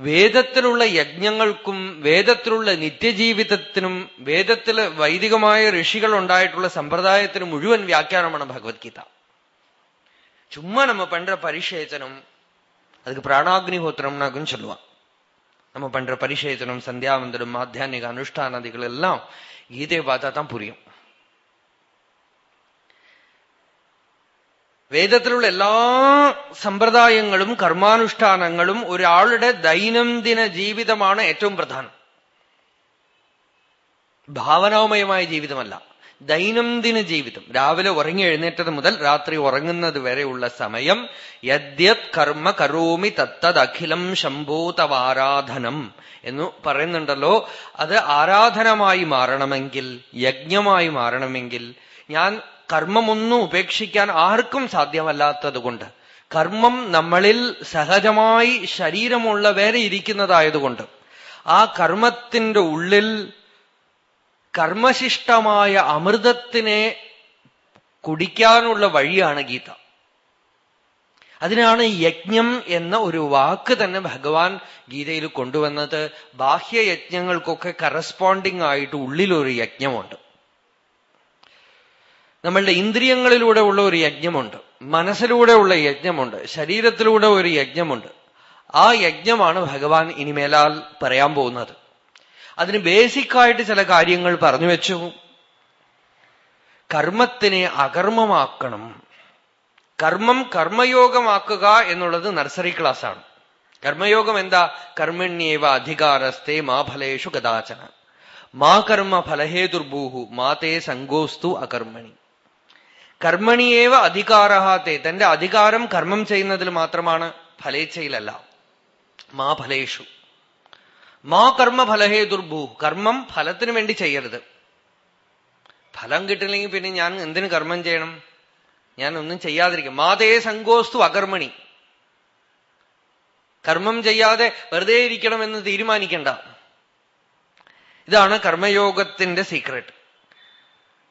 വേദത്തിലുള്ള യജ്ഞങ്ങൾക്കും വേദത്തിലുള്ള നിത്യജീവിതത്തിനും വേദത്തില് വൈദികമായ ഋഷികൾ ഉണ്ടായിട്ടുള്ള സമ്പ്രദായത്തിനും മുഴുവൻ വ്യാഖ്യാനമാണ് ഭഗവത്ഗീത சும்மா நம்ம பண்ற பரிசேச்சனம் அதுக்கு பிராணாக்னிஹோத்திரம்னாக்கும் சொல்லுவான் நம்ம பண்ற பரிசேச்சனம் சந்தியாவந்தனம் ஆத்தியானிக அனுஷ்டானதிகள் எல்லாம் கீதையை பார்த்தா தான் புரியும் വേദത്തിലുള്ള എല്ലാ സമ്പ്രദായങ്ങളും കർമാനുഷ്ഠാനങ്ങളും ഒരാളുടെ ദൈനംദിന ജീവിതമാണ് ഏറ്റവും പ്രധാനം ഭാവനാമയമായ ജീവിതമല്ല ദൈനംദിന ജീവിതം. രാവിലെ ഉറങ്ങി എഴുന്നേറ്റത് മുതൽ രാത്രി ഉറങ്ങുന്നത് വരെയുള്ള സമയം യദ്യത് കർമ്മ കരോമി അഖിലം ശംഭൂതവാരാധനം എന്ന് പറയുന്നുണ്ടല്ലോ. അത് ആരാധനമായി മാറണമെങ്കിൽ യജ്ഞമായി മാറണമെങ്കിൽ ഞാൻ കർമ്മമൊന്നും ഉപേക്ഷിക്കാൻ ആർക്കും സാധ്യമല്ലാത്തതുകൊണ്ട് കർമ്മം നമ്മളിൽ സഹജമായി ശരീരമുള്ള വേറെ ഇരിക്കുന്നതായതുകൊണ്ട് ആ കർമ്മത്തിന്റെ ഉള്ളിൽ കർമ്മശിഷ്ടമായ അമൃതത്തിനെ കുടിക്കാനുള്ള വഴിയാണ് ഗീത. അതിനാണ് യജ്ഞം എന്ന ഒരു വാക്ക് തന്നെ ഭഗവാൻ ഗീതയിൽ കൊണ്ടുവന്നത്. ബാഹ്യയജ്ഞങ്ങൾക്കൊക്കെ കറസ്പോണ്ടിങ് ആയിട്ട് ഉള്ളിലൊരു യജ്ഞമുണ്ട്. നമ്മളുടെ ഇന്ദ്രിയങ്ങളിലൂടെ ഉള്ള ഒരു യജ്ഞമുണ്ട്. മനസ്സിലൂടെ ഉള്ള യജ്ഞമുണ്ട്. ശരീരത്തിലൂടെ ഒരു യജ്ഞമുണ്ട്. ആ യജ്ഞമാണ് ഭഗവാൻ ഇനിമേലാൽ പറയാൻ പോകുന്നത്. അതിന് ബേസിക്കായിട്ട് ചില കാര്യങ്ങൾ പറഞ്ഞു വെച്ചു. കർമ്മത്തിനെ അകർമ്മമാക്കണം. കർമ്മം കർമ്മയോഗമാക്കുക എന്നുള്ളത് നഴ്സറി ക്ലാസ്സാണ് കർമ്മയോഗം എന്താ? കർമ്മണ്യേവ അധികാരസ്ഥേ മാഫലേഷു കഥാചന. മാ കർമ്മ ഫലഹേതുർഭൂഹു മാ തേ സങ്കോസ്തു അകർമ്മണി. കർമ്മണിയേവ അധികാരഹാത്തെ തന്റെ അധികാരം കർമ്മം ചെയ്യുന്നതിൽ മാത്രമാണ് ഫലേച്ഛയിലല്ല മാ ഫലേഷു. മാ കർമ്മ ഫലഹേ ദുർഭൂ. കർമ്മം ഫലത്തിന് വേണ്ടി ചെയ്യരുത്. ഫലം കിട്ടില്ലെങ്കിൽ പിന്നെ ഞാൻ എന്തിനു കർമ്മം ചെയ്യണം? ഞാൻ ഒന്നും ചെയ്യാതിരിക്കും. മാതേ സങ്കോസ്തു അകർമ്മണി. കർമ്മം ചെയ്യാതെ വെറുതെ ഇരിക്കണമെന്ന് തീരുമാനിക്കണ്ട. ഇതാണ് കർമ്മയോഗത്തിന്റെ സീക്രട്ട്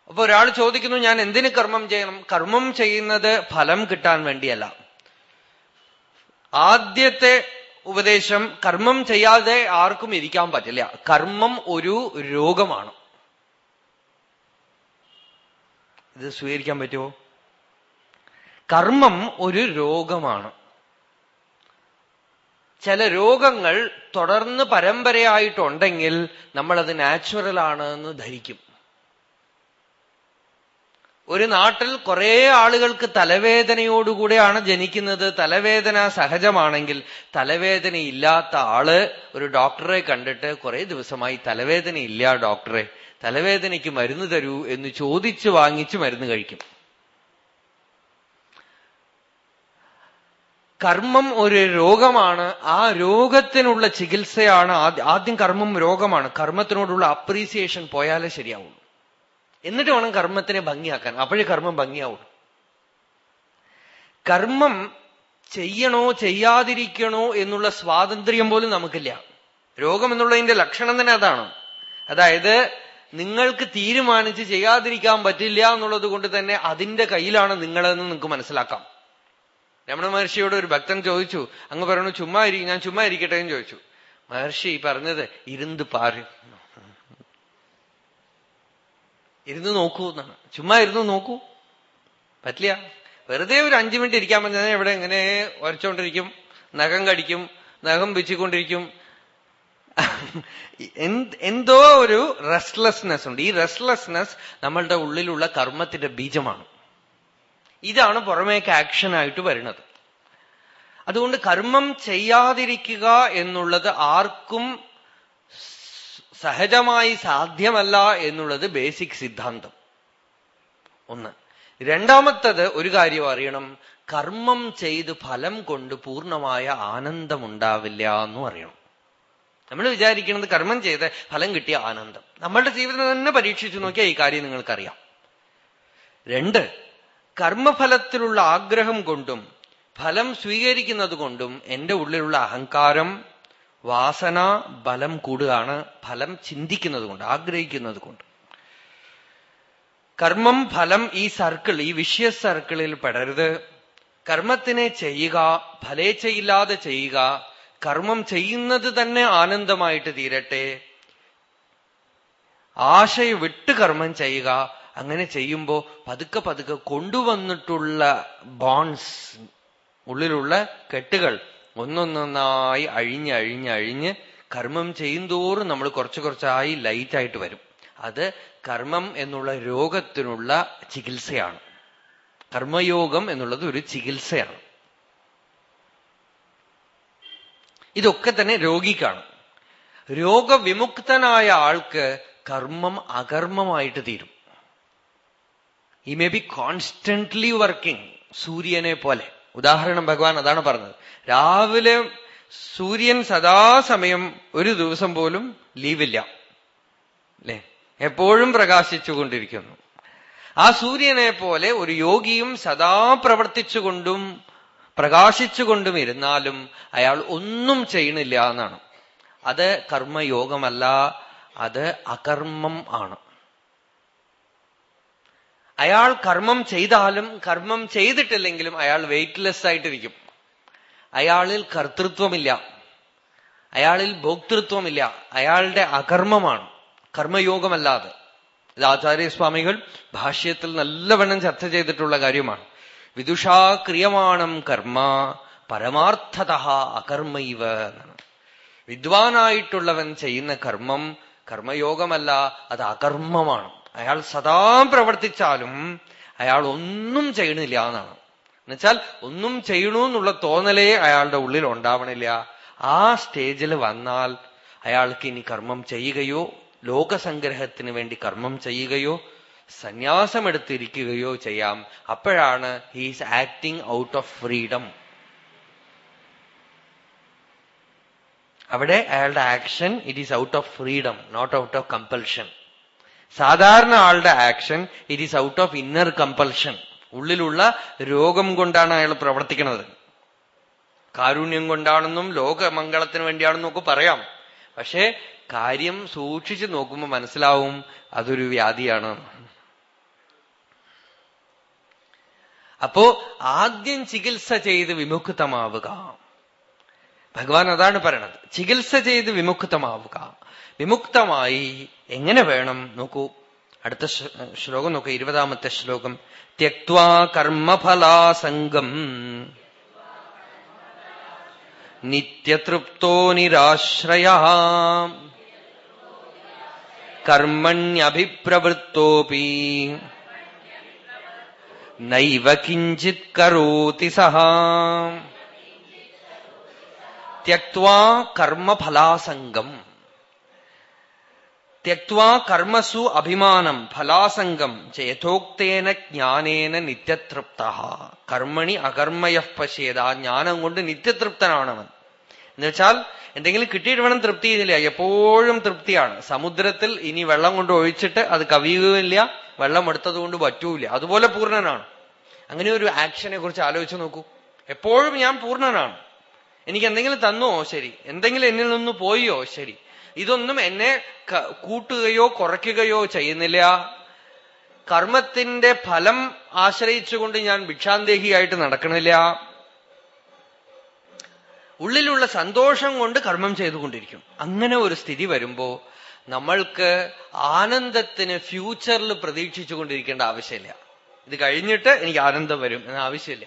അപ്പൊ ഒരാൾ ചോദിക്കുന്നു ഞാൻ എന്തിന് കർമ്മം ചെയ്യണം? കർമ്മം ചെയ്യുന്നത് ഫലം കിട്ടാൻ വേണ്ടിയല്ല. ആദ്യത്തെ ഉപദേശം കർമ്മം ചെയ്യാതെ ആർക്കും ഇരിക്കാൻ പറ്റില്ല. കർമ്മം ഒരു രോഗമാണ്. ഇത് സ്വീകരിക്കാൻ പറ്റുമോ? കർമ്മം ഒരു രോഗമാണ്. ചില രോഗങ്ങൾ തുടർന്ന് പരമ്പരയായിട്ടുണ്ടെങ്കിൽ നമ്മളത് നാച്ചുറൽ ആണ് എന്ന് ധരിക്കും. ഒരു നാട്ടിൽ കുറെ ആളുകൾക്ക് തലവേദനയോടുകൂടെയാണ് ജനിക്കുന്നത്. തലവേദന സഹജമാണെങ്കിൽ തലവേദന ഇല്ലാത്ത ആൾ ഒരു ഡോക്ടറെ കണ്ടിട്ട് കുറെ ദിവസമായി തലവേദന ഇല്ല ഡോക്ടറെ. തലവേദനയ്ക്ക് മരുന്ന് തരൂ എന്ന് ചോദിച്ചു വാങ്ങിച്ച് മരുന്ന് കഴിക്കും. കർമ്മം ഒരു രോഗമാണ്. ആ രോഗത്തിനുള്ള ചികിത്സയാണ് ആദ്യം കർമ്മം രോഗമാണ്. കർമ്മത്തിനോടുള്ള അപ്രീസിയേഷൻ പോയാലേ ശരിയാവുള്ളൂ. എന്നിട്ട് വേണം കർമ്മത്തിനെ ഭംഗിയാക്കാൻ. അപ്പോഴേ കർമ്മം ഭംഗിയാവുള്ളൂ കർമ്മം ചെയ്യണോ ചെയ്യാതിരിക്കണോ എന്നുള്ള സ്വാതന്ത്ര്യം പോലും നമുക്കില്ല. രോഗം എന്നുള്ളതിന്റെ ലക്ഷണം തന്നെ അതാണ്. അതായത് നിങ്ങൾക്ക് തീരുമാനിച്ച് ചെയ്യാതിരിക്കാൻ പറ്റില്ല എന്നുള്ളത് കൊണ്ട് തന്നെ അതിന്റെ കയ്യിലാണ് നിങ്ങളെന്ന് നിങ്ങൾക്ക് മനസ്സിലാക്കാം. രമണ മഹർഷിയോട് ഒരു ഭക്തൻ ചോദിച്ചു അങ്ങ് പറഞ്ഞു ചുമ്മാ ഇരിക്കും ഞാൻ ചുമ്മാ ഇരിക്കട്ടെ എന്ന് ചോദിച്ചു. മഹർഷി പറഞ്ഞത് ഇരുന്ന് പാര്. ഇരുന്ന് നോക്കൂ എന്നാണ്. ചുമ്മാ ഇരുന്ന് നോക്കൂ. പറ്റില്ല. വെറുതെ ഒരു അഞ്ചു മിനിറ്റ് ഇരിക്കാൻ പറഞ്ഞാൽ ഇവിടെ ഇങ്ങനെ ഉരച്ചോണ്ടിരിക്കും നഖം കടിക്കും നഖം പിച്ചിക്കൊണ്ടിരിക്കും. എന്തോ ഒരു റെസ്റ്റ്ലെസ്നെസ് ഉണ്ട്. ഈ റെസ്റ്റ്ലെസ്നെസ് നമ്മളുടെ ഉള്ളിലുള്ള കർമ്മത്തിന്റെ ബീജമാണ്. ഇതാണ് പുറമേക്ക് ആക്ഷനായിട്ട് വരുന്നത്. അതുകൊണ്ട് കർമ്മം ചെയ്യാതിരിക്കുക എന്നുള്ളത് ആർക്കും സഹജമായി സാധ്യമല്ല എന്നുള്ളത് ബേസിക് സിദ്ധാന്തം. ഒന്ന്. രണ്ടാമത്തത് ഒരു കാര്യം അറിയണം. കർമ്മം ചെയ്ത് ഫലം കൊണ്ട് പൂർണമായ ആനന്ദമുണ്ടാവില്ല എന്നും അറിയണം. നമ്മൾ വിചാരിക്കുന്നത് കർമ്മം ചെയ്ത് ഫലം കിട്ടിയ ആനന്ദം. നമ്മളുടെ ജീവിതം തന്നെ പരീക്ഷിച്ചു നോക്കിയാൽ ഈ കാര്യം നിങ്ങൾക്കറിയാം. രണ്ട്. കർമ്മഫലത്തിലുള്ള ആഗ്രഹം കൊണ്ടും ഫലം സ്വീകരിക്കുന്നത് കൊണ്ടും എന്റെ ഉള്ളിലുള്ള അഹങ്കാരം വാസന ബലം കൂടുകയാണ് ഫലം ചിന്തിക്കുന്നത് കൊണ്ട് ആഗ്രഹിക്കുന്നത് കൊണ്ട്. കർമ്മം ഫലം ഈ സർക്കിൾ ഈ വിഷയ സർക്കിളിൽ പെടരുത്. കർമ്മത്തിനെ ചെയ്യുക ഫലേച്ഛയില്ലാതെ ചെയ്യുക കർമ്മം ചെയ്യുന്നത് തന്നെ ആനന്ദമായിട്ട് തീരട്ടെ. ആശയ വിട്ട് കർമ്മം ചെയ്യുക അങ്ങനെ ചെയ്യുമ്പോ പതുക്കെ പതുക്കെ കൊണ്ടുവന്നിട്ടുള്ള ബോൺസ് ഉള്ളിലുള്ള കെട്ടുകൾ ഒന്നൊന്നൊന്നായി അഴിഞ്ഞ് അഴിഞ്ഞ് അഴിഞ്ഞ് കർമ്മം ചെയ്യുന്തോറും നമ്മൾ കുറച്ച് കുറച്ചായി ലൈറ്റായിട്ട് വരും. അത് കർമ്മം എന്നുള്ള രോഗത്തിനുള്ള ചികിത്സയാണ്. കർമ്മയോഗം എന്നുള്ളത് ഒരു ചികിത്സയാണ്. ഇതൊക്കെ തന്നെ രോഗിക്കാണ്. രോഗവിമുക്തനായ ആൾക്ക് കർമ്മം അകർമ്മമായിട്ട് തീരും. ഈ മേ ബി കോൺസ്റ്റന്റ്ലി വർക്കിംഗ് സൂര്യനെ പോലെ. ഉദാഹരണം ഭഗവാൻ അതാണ് പറഞ്ഞത്. രാവിലെ സൂര്യൻ സദാസമയം ഒരു ദിവസം പോലും ലീവില്ല. അല്ലേ എപ്പോഴും പ്രകാശിച്ചുകൊണ്ടിരിക്കുന്നു. ആ സൂര്യനെ പോലെ ഒരു യോഗിയും സദാ പ്രവർത്തിച്ചുകൊണ്ടും പ്രകാശിച്ചുകൊണ്ടും ഇരുന്നാലും അയാൾ ഒന്നും ചെയ്യണില്ല എന്നാണ്. അത് കർമ്മയോഗമല്ല അത് അകർമ്മം ആണ്. അയാൾ കർമ്മം ചെയ്താലും കർമ്മം ചെയ്തിട്ടില്ലെങ്കിലും അയാൾ വെയിറ്റ്ലെസ് ആയിട്ടിരിക്കും. അയാളിൽ കർത്തൃത്വമില്ല. അയാളിൽ ഭോക്തൃത്വമില്ല. അയാളുടെ അകർമ്മമാണ്. കർമ്മയോഗമല്ലാതെ. ഇത് ആചാര്യസ്വാമികൾ ഭാഷ്യത്തിൽ നല്ലവണ്ണം ചർച്ച ചെയ്തിട്ടുള്ള കാര്യമാണ്. വിദുഷാ ക്രിയമാണം കർമ്മ പരമാർത്ഥത അകർമ്മൈവ വിദ്വാനായിട്ടുള്ളവൻ ചെയ്യുന്ന കർമ്മം കർമ്മയോഗമല്ല അത് അകർമ്മമാണ്. അയാൾ സദാ പ്രവർത്തിച്ചാലും അയാൾ ഒന്നും ചെയ്യണില്ല എന്നാണ്. എന്നുവെച്ചാൽ ഒന്നും ചെയ്യണു എന്നുള്ള തോന്നലേ അയാളുടെ ഉള്ളിൽ ഉണ്ടാവണില്ല. ആ സ്റ്റേജിൽ വന്നാൽ അയാൾക്ക് ഇനി കർമ്മം ചെയ്യുകയോ ലോകസംഗ്രഹത്തിന് വേണ്ടി കർമ്മം ചെയ്യുകയോ സന്യാസമെടുത്തിരിക്കുകയോ ചെയ്യാം. അപ്പോഴാണ് he's acting out of freedom അവിടെ അയാളുടെ action it is out of freedom not out of compulsion സാധാരണ ആളുടെ action it is out of inner compulsion ഉള്ളിലുള്ള രോഗം കൊണ്ടാണ് അയാൾ പ്രവർത്തിക്കുന്നത്. കാരുണ്യം കൊണ്ടാണെന്നും ലോകമംഗളത്തിന് വേണ്ടിയാണെന്നും ഒക്കെ പറയാം. പക്ഷേ കാര്യം സൂക്ഷിച്ചു നോക്കുമ്പോൾ മനസ്സിലാവും അതൊരു വ്യാധിയാണ്. അപ്പോ ആദ്യം ചികിത്സ ചെയ്ത് വിമുക്തമാവുക. ഭഗവാൻ അതാണ് പറയണത്. ചികിത്സ ചെയ്ത് വിമുക്തമാവുക. വിമുക്തമായി എങ്ങനെ വേണം? നോക്കൂ. അടുത്ത ശ്ലോകം നോക്കൂ. ഇരുപതാമത്തെ ശ്ലോകം. ത്യക്വാ കർമ്മഫലാസംഗം. നിത്യതൃപ്തോ നിരാശ്രയ. കർമ്മണ്യഭിപ്രവൃത്തോപി. നൈവ കിഞ്ചിത് കരോതി സഹ. ത്യക്വാ കർമ്മഫലാസംഗം. ത്യക്വാ കർമ്മസു അഭിമാനം ഫലാസംഗം ചേതോക്തേന ജ്ഞാനേന നിത്യതൃപ്ത. കർമ്മണി അകർമ്മയ പശ്യേത. ജ്ഞാനം കൊണ്ട് നിത്യതൃപ്തനാണവൻ. എന്നുവെച്ചാൽ എന്തെങ്കിലും കിട്ടിയിട്ട് വേണം തൃപ്തി ചെയ്തില്ല എപ്പോഴും തൃപ്തിയാണ്. സമുദ്രത്തിൽ ഇനി വെള്ളം കൊണ്ട് ഒഴിച്ചിട്ട് അത് കവിയുകയില്ല. വെള്ളം എടുത്തത് കൊണ്ട് പറ്റൂല. അതുപോലെ പൂർണനാണ്. അങ്ങനെ ഒരു ആക്ഷനെ കുറിച്ച് ആലോചിച്ച് നോക്കൂ. എപ്പോഴും ഞാൻ പൂർണനാണ്. എനിക്ക് എന്തെങ്കിലും തന്നോ? ശരി. എന്തെങ്കിലും എന്നിൽ നിന്ന് പോയോ? ശരി. ഇതൊന്നും എന്നെ കൂട്ടുകയോ കുറയ്ക്കുകയോ ചെയ്യുന്നില്ല. കർമ്മത്തിന്റെ ഫലം ആശ്രയിച്ചുകൊണ്ട് ഞാൻ ഭിക്ഷാന്തേഹിയായിട്ട് നടക്കണില്ല. ഉള്ളിലുള്ള സന്തോഷം കൊണ്ട് കർമ്മം ചെയ്തുകൊണ്ടിരിക്കും. അങ്ങനെ ഒരു സ്ഥിതി വരുമ്പോ നമ്മൾക്ക് ആനന്ദത്തിന് ഫ്യൂച്ചറിൽ പ്രതീക്ഷിച്ചു കൊണ്ടിരിക്കേണ്ട ആവശ്യമില്ല. ഇത് കഴിഞ്ഞിട്ട് എനിക്ക് ആനന്ദം വരും എന്ന ആവശ്യമില്ല.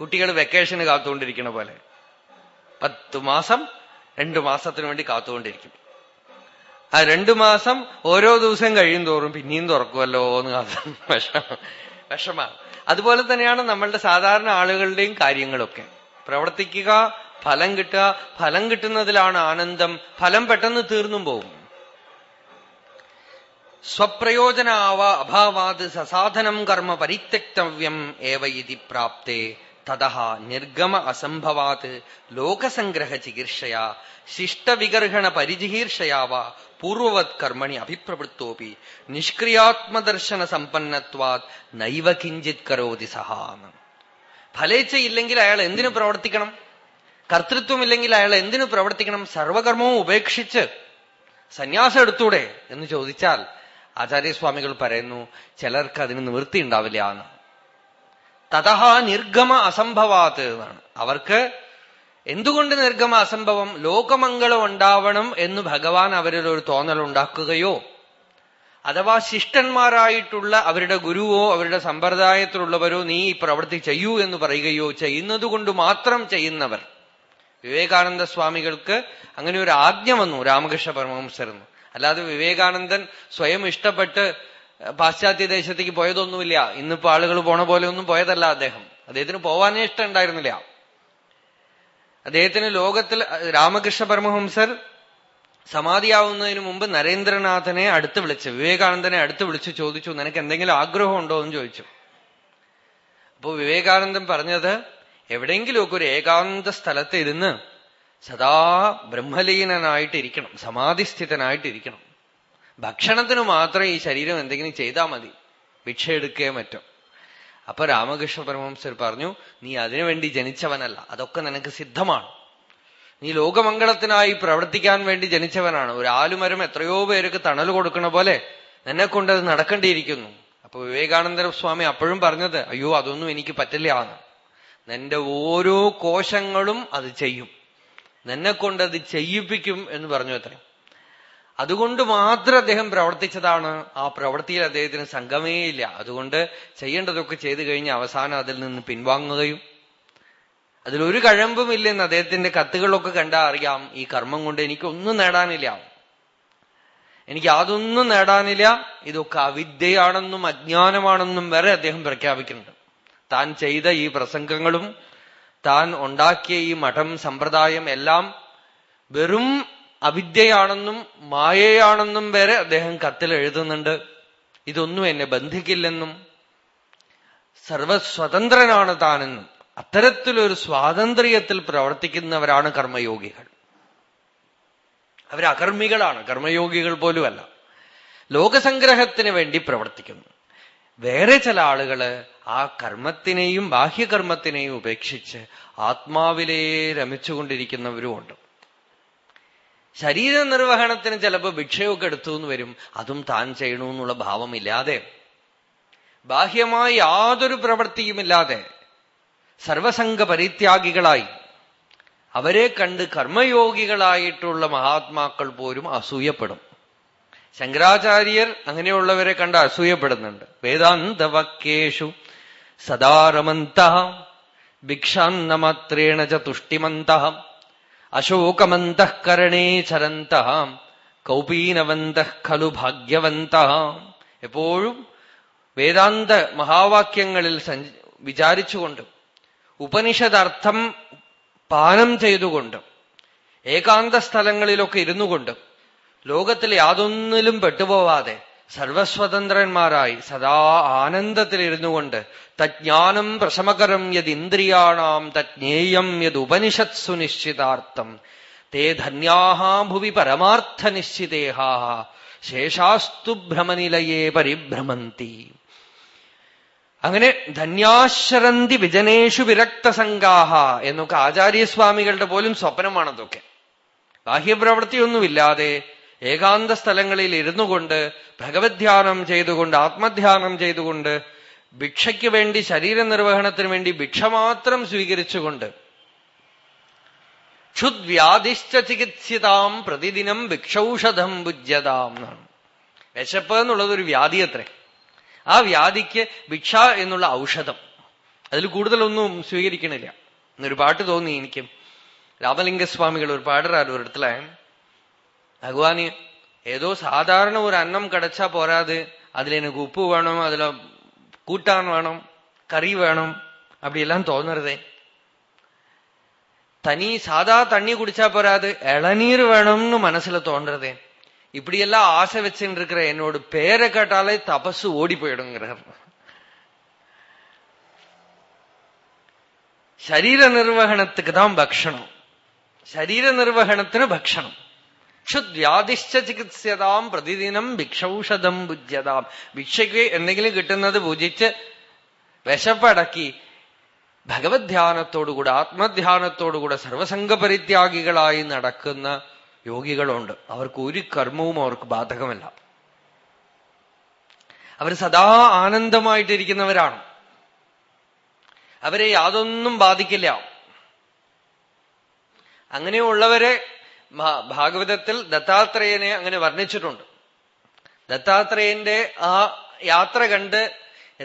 കുട്ടികൾ വെക്കേഷന് കാത്തുകൊണ്ടിരിക്കണ പോലെ. പത്തു മാസം രണ്ടു മാസത്തിന് വേണ്ടി കാത്തുകൊണ്ടിരിക്കും. ആ രണ്ടു മാസം ഓരോ ദിവസം കഴിയും തോറും പിന്നെയും തുറക്കുമല്ലോ എന്ന് കാത്തു വിഷമ. അതുപോലെ തന്നെയാണ് നമ്മളുടെ സാധാരണ ആളുകളുടെയും കാര്യങ്ങളൊക്കെ. പ്രവർത്തിക്കുക ഫലം കിട്ടുക ഫലം കിട്ടുന്നതിലാണ് ആനന്ദം. ഫലം പെട്ടെന്ന് തീർന്നും പോകും. സ്വപ്രയോജനാവ അഭാവാത് സസാധനം കർമ്മ പരിത്യക്തവ്യം ഏവ ഇതി പ്രാപ്തേ. തത നിർഗമ അസംഭവാത് ലോകസംഗ്രഹ ചികിത്സയാ ശിഷ്ടവിഗർഹണ പരിജിഹീർഷയാവ പൂർവവത് കർമ്മണി അഭിപ്രവൃത്തോപി നിഷ്ക്രിയാത്മദർശന സമ്പന്നത്വാത് നൈവ കിഞ്ചിത് കരോതി സഹാന്ന് ഫലേച്ഛയില്ലെങ്കിൽ അയാൾ എന്തിനു പ്രവർത്തിക്കണം? കർത്തൃത്വം ഇല്ലെങ്കിൽ അയാൾ എന്തിനു പ്രവർത്തിക്കണം? സർവകർമ്മവും ഉപേക്ഷിച്ച് സന്യാസം എടുത്തൂടെ എന്ന് ചോദിച്ചാൽ ആചാര്യസ്വാമികൾ പറയുന്നു ചിലർക്ക് അതിന് നിവൃത്തി ഉണ്ടാവില്ല എന്ന്. തതഹ നിർഗമ അസംഭവാത്ത് എന്നാണ്. അവർക്ക് എന്തുകൊണ്ട് നിർഗമ അസംഭവം? ലോകമംഗളം ഉണ്ടാവണം എന്ന് ഭഗവാൻ തോന്നൽ ഉണ്ടാക്കുകയോ? അഥവാ ശിഷ്ടന്മാരായിട്ടുള്ള അവരുടെ ഗുരുവോ അവരുടെ സമ്പ്രദായത്തിലുള്ളവരോ നീ ഈ പ്രവൃത്തി ചെയ്യൂ എന്ന് പറയുകയോ ചെയ്യുന്നതുകൊണ്ട് മാത്രം ചെയ്യുന്നവർ. വിവേകാനന്ദ സ്വാമികൾക്ക് അങ്ങനെ ഒരു ആജ്ഞ വന്നു രാമകൃഷ്ണ പരമഹംസരുന്നു അല്ലാതെ വിവേകാനന്ദൻ സ്വയം ഇഷ്ടപ്പെട്ട് പാശ്ചാത്യ ദേശത്തേക്ക് പോയതൊന്നുമില്ല. ഇന്നിപ്പോ ആളുകൾ പോണ പോലെ ഒന്നും പോയതല്ല അദ്ദേഹം. അദ്ദേഹത്തിന് പോവാനേ ഇഷ്ടം ഉണ്ടായിരുന്നില്ല അദ്ദേഹത്തിന് ലോകത്തിൽ രാമകൃഷ്ണ പരമഹംസർ സമാധിയാവുന്നതിന് മുമ്പ് നരേന്ദ്രനാഥനെ അടുത്ത് വിളിച്ച് വിവേകാനന്ദനെ അടുത്ത് വിളിച്ച് ചോദിച്ചു നിനക്ക് എന്തെങ്കിലും ആഗ്രഹം ഉണ്ടോ എന്ന് ചോദിച്ചു. അപ്പോ വിവേകാനന്ദൻ പറഞ്ഞത് എവിടെയെങ്കിലുമൊക്കെ ഒരു ഏകാന്ത സ്ഥലത്ത് ഇരുന്ന് സദാ ബ്രഹ്മലീനനായിട്ടിരിക്കണം സമാധിസ്ഥിതനായിട്ടിരിക്കണം. ഭക്ഷണത്തിന് മാത്രം ഈ ശരീരം എന്തെങ്കിലും ചെയ്താൽ മതി. ഭിക്ഷ എടുക്കുകയോ മറ്റോ. അപ്പൊ രാമകൃഷ്ണ പരമഹംസർ പറഞ്ഞു നീ അതിനുവേണ്ടി ജനിച്ചവനല്ല അതൊക്കെ നിനക്ക് സിദ്ധമാണ്. നീ ലോകമംഗളത്തിനായി പ്രവർത്തിക്കാൻ വേണ്ടി ജനിച്ചവനാണ്. ഒരു ആലുമരം എത്രയോ പേർക്ക് തണൽ കൊടുക്കണ പോലെ നിന്നെ കൊണ്ടത് നടക്കേണ്ടിയിരിക്കുന്നു. അപ്പൊ വിവേകാനന്ദ സ്വാമി അപ്പോഴും പറഞ്ഞത് അയ്യോ അതൊന്നും എനിക്ക് പറ്റില്ല എന്ന്. നിന്റെ ഓരോ കോശങ്ങളും അത് ചെയ്യും. നിന്നെ കൊണ്ടത് ചെയ്യിപ്പിക്കും എന്ന് പറഞ്ഞു അത്രേ അതുകൊണ്ട് മാത്രം അദ്ദേഹം പ്രവർത്തിച്ചതാണ്. ആ പ്രവൃത്തിയിൽ അദ്ദേഹത്തിന് സംഗമേയില്ല അതുകൊണ്ട് ചെയ്യേണ്ടതൊക്കെ ചെയ്തു കഴിഞ്ഞ് അവസാനം അതിൽ നിന്ന് പിൻവാങ്ങുകയും. അതിലൊരു കഴമ്പുമില്ലെന്ന് അദ്ദേഹത്തിന്റെ കത്തുകളൊക്കെ കണ്ടാൽ അറിയാം. ഈ കർമ്മം കൊണ്ട് എനിക്കൊന്നും നേടാനില്ല. എനിക്ക് അതൊന്നും നേടാനില്ല. ഇതൊക്കെ അവിദ്യയാണെന്നും അജ്ഞാനമാണെന്നും വരെ അദ്ദേഹം പ്രഖ്യാപിക്കുന്നുണ്ട്. താൻ ചെയ്ത ഈ പ്രസംഗങ്ങളും താൻ ഉണ്ടാക്കിയ ഈ മഠം സമ്പ്രദായം എല്ലാം വെറും അവിദ്യയാണെന്നും മായയാണെന്നും വരെ അദ്ദേഹം കത്തിൽ എഴുതുന്നുണ്ട്. ഇതൊന്നും എന്നെ ബന്ധിക്കില്ലെന്നും. സർവസ്വതന്ത്രനാണ് താനെന്നും. അത്തരത്തിലൊരു സ്വാതന്ത്ര്യത്തിൽ പ്രവർത്തിക്കുന്നവരാണ് കർമ്മയോഗികൾ. അവർ അകർമ്മികളാണ് കർമ്മയോഗികൾ പോലുമല്ല. ലോകസംഗ്രഹത്തിന് വേണ്ടി പ്രവർത്തിക്കുന്നു. വേറെ ചില ആളുകൾ ആ കർമ്മത്തിനെയും ബാഹ്യകർമ്മത്തിനെയും ഉപേക്ഷിച്ച് ആത്മാവിലേ രമിച്ചുകൊണ്ടിരിക്കുന്നവരുമുണ്ട്. ശരീര നിർവഹണത്തിന് ചിലപ്പോ ഭിക്ഷയൊക്കെ എടുത്തു എന്ന് വരും. അതും താൻ ചെയ്യണമെന്നുള്ള ഭാവമില്ലാതെ. ബാഹ്യമായി യാതൊരു പ്രവൃത്തിയുമില്ലാതെ സർവസംഘ പരിത്യാഗികളായി അവരെ കണ്ട് കർമ്മയോഗികളായിട്ടുള്ള മഹാത്മാക്കൾ പോലും അസൂയപ്പെടും. ശങ്കരാചാര്യർ അങ്ങനെയുള്ളവരെ കണ്ട് അസൂയപ്പെടുന്നുണ്ട്. വേദാന്തവക്കേഷു സദാരമന്ത ഭിക്ഷാന്നമാത്രേണ ച തുഷ്ടിമന്ത അശോകമന്തഃകരണേ ചരന്ത കൗപീനവന്ത ഖലു ഭാഗ്യവന്ത എപ്പോഴും വേദാന്ത മഹാവാക്യങ്ങളിൽ വിചാരിച്ചുകൊണ്ട് ഉപനിഷദർത്ഥം പാനം ചെയ്തുകൊണ്ട് ഏകാന്ത സ്ഥലങ്ങളിലൊക്കെ ഇരുന്നുകൊണ്ട് ലോകത്തിൽ യാതൊന്നിലും പെട്ടുപോവാതെ സർവസ്വതന്ത്രന്മാരായി സദാ ആനന്ദത്തിലിരുന്നു കൊണ്ട് തജ്ഞാനം പ്രശമകരം യദിന്ദ്രിയാണാം തജ്ഞേയം യദുപനിഷത് സുനിശ്ചിതാർത്ഥം. തേ ധന്യാഹ ഭുവി പരമാർത്ഥ നിശ്ചിതേഹാ. ശേഷാസ്തു ഭ്രമനിലയേ പരിഭ്രമന്തി. അങ്ങനെ ധന്യാശ്രന്തി വിജനേഷു വിരക്തസംഗാഹ എന്നൊക്കെ ആചാര്യസ്വാമികളുടെ പോലും സ്വപ്നമാണതൊക്കെ. ബാഹ്യപ്രവൃത്തിയൊന്നുമില്ലാതെ ഏകാന്ത സ്ഥലങ്ങളിൽ ഇരുന്നു കൊണ്ട് ഭഗവത്ധ്യാനം ചെയ്തുകൊണ്ട് ആത്മധ്യാനം ചെയ്തുകൊണ്ട് ഭിക്ഷയ്ക്ക് വേണ്ടി ശരീര നിർവഹണത്തിന് വേണ്ടി ഭിക്ഷ മാത്രം സ്വീകരിച്ചുകൊണ്ട് ക്ഷുദ്വ്യാധിശ്ച ചികിത്സിതാം പ്രതിദിനം ഭിക്ഷൌഷധം ഭുജ്യതാം എന്നാണ്. വിശപ്പ് എന്നുള്ളത് ഒരു വ്യാധി അത്രേ. ആ വ്യാധിക്ക് ഭിക്ഷ എന്നുള്ള ഔഷധം. അതിൽ കൂടുതലൊന്നും സ്വീകരിക്കണില്ല. എന്നൊരു പാട്ട് തോന്നി എനിക്കും. രാമലിംഗസ്വാമികൾ ഒരു പാടുറാർ ഒരിടത്തിലായാലും பகவானே ஏதோ சாதாரண ஒரு அன்னம் கிடைச்சா போராது அதுல எனக்கு உப்பு வேணும் அதுல கூட்டான் வேணும் கறி வேணும் அப்படி எல்லாம் தோணுறதே. தனி சாதா தண்ணி குடிச்சா போராது இளநீர் வேணும்னு மனசுல தோன்றதே. இப்படியெல்லாம் ஆசை வச்சுன்னு இருக்கிற என்னோட பேரை கேட்டாலே தபசு ஓடி போயிடுங்கிறார். சரீர நிர்வகணத்துக்கு தான் பக்ஷணம். சரீர நிர்வகணத்துன்னு பக்ஷணம். ക്ഷുദ്വ്യാധിശ്ച ചികിത്സ്യതാം പ്രതിദിനം ഭിക്ഷൌഷധം ഭുജ്യതാം ഭിക്ഷയ്ക്ക് എന്തെങ്കിലും കിട്ടുന്നത് പൂജിച്ച് വിശപ്പടക്കി ഭഗവത് ധ്യാനത്തോടുകൂടെ ആത്മധ്യാനത്തോടുകൂടെ സർവസംഘപരിത്യാഗികളായി നടക്കുന്ന യോഗികളുണ്ട്. അവർക്ക് ഒരു കർമ്മവും അവർക്ക് ബാധകമല്ല. അവർ സദാ ആനന്ദമായിട്ടിരിക്കുന്നവരാണ്. അവരെ യാതൊന്നും ബാധിക്കില്ല. അങ്ങനെയുള്ളവരെ ഭാഗവതത്തിൽ ദത്താത്രേയനെ അങ്ങനെ വർണിച്ചിട്ടുണ്ട്. ദത്താത്രേയന്റെ ആ യാത്ര കണ്ട്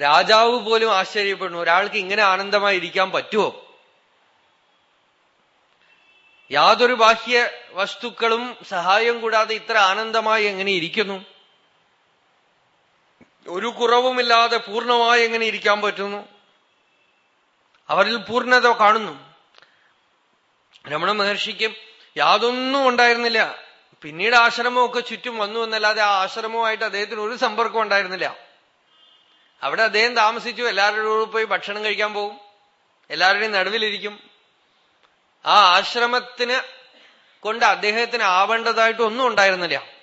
രാജാവ് പോലും ആശ്ചര്യപ്പെടുന്നു. ഒരാൾക്ക് ഇങ്ങനെ ആനന്ദമായി ഇരിക്കാൻ പറ്റുമോ? യാതൊരു ബാഹ്യ വസ്തുക്കളും സഹായം കൂടാതെ ഇത്ര ആനന്ദമായി എങ്ങനെ ഇരിക്കുന്നു? ഒരു കുറവുമില്ലാതെ പൂർണമായി എങ്ങനെ ഇരിക്കാൻ പറ്റുന്നു? അവരിൽ പൂർണത കാണുന്നു. രമണ മഹർഷിക്ക് യാതൊന്നും ഉണ്ടായിരുന്നില്ല. പിന്നീട് ആശ്രമമൊക്കെ ചുറ്റും വന്നു എന്നല്ലാതെ ആ ആശ്രമവുമായിട്ട് അദ്ദേഹത്തിന് ഒരു സമ്പർക്കം ഉണ്ടായിരുന്നില്ല. അവിടെ അദ്ദേഹം താമസിച്ചു. എല്ലാവരോടും പോയി ഭക്ഷണം കഴിക്കാൻ പോകും എല്ലാവരുടെയും നടുവിലിരിക്കും. ആ ആശ്രമത്തിന് കൊണ്ട് അദ്ദേഹത്തിന് ആവേണ്ടതായിട്ട് ഒന്നും ഉണ്ടായിരുന്നില്ല.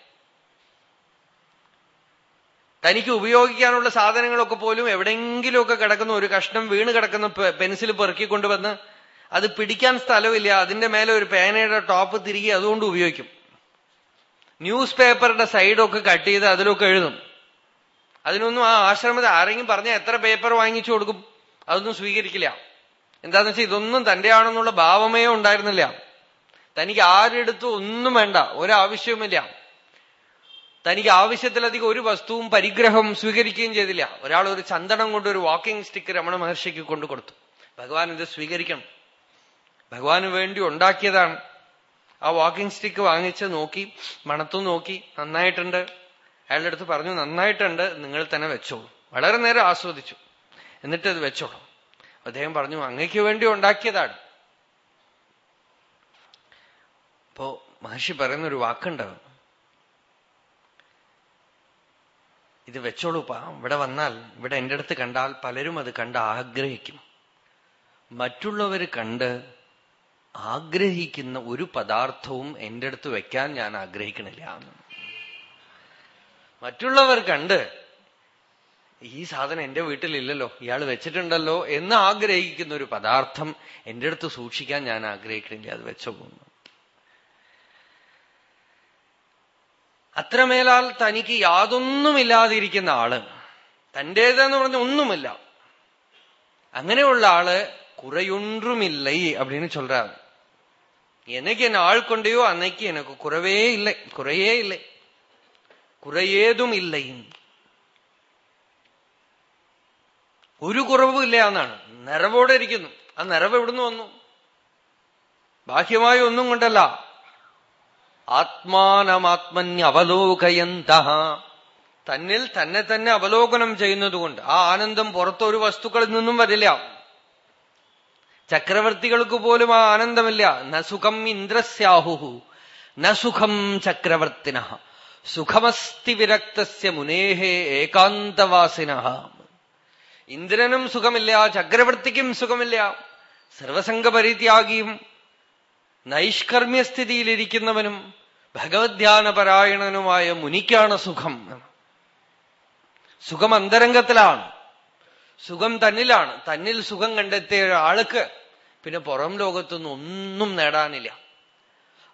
തനിക്ക് ഉപയോഗിക്കാനുള്ള സാധനങ്ങളൊക്കെ പോലും എവിടെയെങ്കിലുമൊക്കെ കിടക്കുന്ന ഒരു കഷ്ണം വീണ് കിടക്കുന്ന പെൻസിൽ പെറുക്കിക്കൊണ്ടുവന്ന് അത് പിടിക്കാൻ സ്ഥലമില്ല. അതിന്റെ മേലെ ഒരു പേനയുടെ ടോപ്പ് തിരികെ അതുകൊണ്ട് ഉപയോഗിക്കും. ന്യൂസ് പേപ്പറുടെ സൈഡൊക്കെ കട്ട് ചെയ്ത് അതിലൊക്കെ എഴുതും. അതിനൊന്നും ആ ആശ്രമത്തിൽ ആരെങ്കിലും പറഞ്ഞാൽ എത്ര പേപ്പർ വാങ്ങിച്ചു കൊടുക്കും? അതൊന്നും സ്വീകരിക്കില്ല. എന്താന്ന് വെച്ചാൽ ഇതൊന്നും തന്റെ ആണെന്നുള്ള ഭാവമേ ഉണ്ടായിരുന്നില്ല. തനിക്ക് ആരെടുത്തും ഒന്നും വേണ്ട ഒരാവശ്യവുമില്ല. തനിക്ക് ആവശ്യത്തിലധികം ഒരു വസ്തുവും പരിഗ്രഹം സ്വീകരിക്കുകയും ചെയ്തില്ല. ഒരാൾ ഒരു ചന്ദനം കൊണ്ട് ഒരു വാക്കിംഗ് സ്റ്റിക്ക് രമണ മഹർഷിക്ക് കൊണ്ടു കൊടുത്തു. ഭഗവാൻ ഇത് സ്വീകരിക്കണം. ഭഗവാന് വേണ്ടി ഉണ്ടാക്കിയതാണ്. ആ വാക്കിംഗ് സ്റ്റിക്ക് വാങ്ങിച്ച് നോക്കി മണത്തു നോക്കി നന്നായിട്ടുണ്ട്. അയാളുടെ അടുത്ത് പറഞ്ഞു നന്നായിട്ടുണ്ട് നിങ്ങൾ തന്നെ വെച്ചോളൂ. വളരെ നേരം ആസ്വദിച്ചു. എന്നിട്ട് അത് വെച്ചോളൂ. അദ്ദേഹം പറഞ്ഞു അങ്ങയ്ക്ക് വേണ്ടി ഉണ്ടാക്കിയതാണ്. അപ്പോ മഹർഷി പറയുന്നൊരു വാക്കുണ്ട് ഇത് വെച്ചോളൂപ്പാ ഇവിടെ വന്നാൽ ഇവിടെ എന്റെ അടുത്ത് കണ്ടാൽ പലരും അത് കണ്ട് ആഗ്രഹിക്കും. മറ്റുള്ളവർ കണ്ട് ആഗ്രഹിക്കുന്ന ഒരു പദാർത്ഥവും എന്റെ അടുത്ത് വെക്കാൻ ഞാൻ ആഗ്രഹിക്കണില്ല മറ്റുള്ളവർ കണ്ട് ഈ സാധനം എന്റെ വീട്ടിലില്ലല്ലോ ഇയാൾ വെച്ചിട്ടുണ്ടല്ലോ എന്ന് ആഗ്രഹിക്കുന്ന ഒരു പദാർത്ഥം എന്റെ അടുത്ത് സൂക്ഷിക്കാൻ ഞാൻ ആഗ്രഹിക്കണില്ല അത് വെച്ചോ പോകുന്നു. അത്രമേലാൽ തനിക്ക് യാതൊന്നുമില്ലാതിരിക്കുന്ന ആൾ തന്റേതെന്ന് പറഞ്ഞ ഒന്നുമില്ല. അങ്ങനെയുള്ള ആൾ குறையொன்றுமில்லை அப்படின்னு சொல்றாரு எனக்கு என்ன ஆள் கொண்டையோ அன்னைக்கு எனக்கு குறவே இல்லை குறையே இல்லை കുറയേതും ഇല്ല ഒരു കുറവും ഇല്ല എന്നാണ് നിറവോടെ ഇരിക്കുന്നു ആ നിറവ് എവിടുന്ന് വന്നു ബാഹ്യമായ ഒന്നും കൊണ്ടല്ല ആത്മാനമാത്മന്യ അവലോകയന്ത തന്നിൽ തന്നെ തന്നെ അവലോകനം ചെയ്യുന്നതുകൊണ്ട് ആ ആനന്ദം പുറത്തൊരു വസ്തുക്കളിൽ നിന്നും വരില്ല ചക്രവർത്തികൾക്ക് പോലും ആ ആനന്ദമില്ല. ന സുഖം ഇന്ദ്രസ്യാഹു ന സുഖം ചക്രവർത്തിന. സുഖമസ്തി വിരക്തസ്യ മുനേഹേ ഏകാന്തവാസിന. ഇന്ദ്രനും സുഖമില്ല ചക്രവർത്തിക്കും സുഖമില്ല. സർവസംഗ പരിത്യാഗിയും നൈഷ്കർമ്മ്യസ്ഥിതിയിലിരിക്കുന്നവനും ഭഗവത്യാനപരായണനുമായ മുനിക്കാണ് സുഖം. സുഖം അന്തരംഗത്തിലാണ്. സുഖം തന്നിലാണ്. തന്നിൽ സുഖം കണ്ടെത്തിയ ഒരാൾക്ക് പിന്നെ പുറം ലോകത്തൊന്നും ഒന്നും നേടാനില്ല.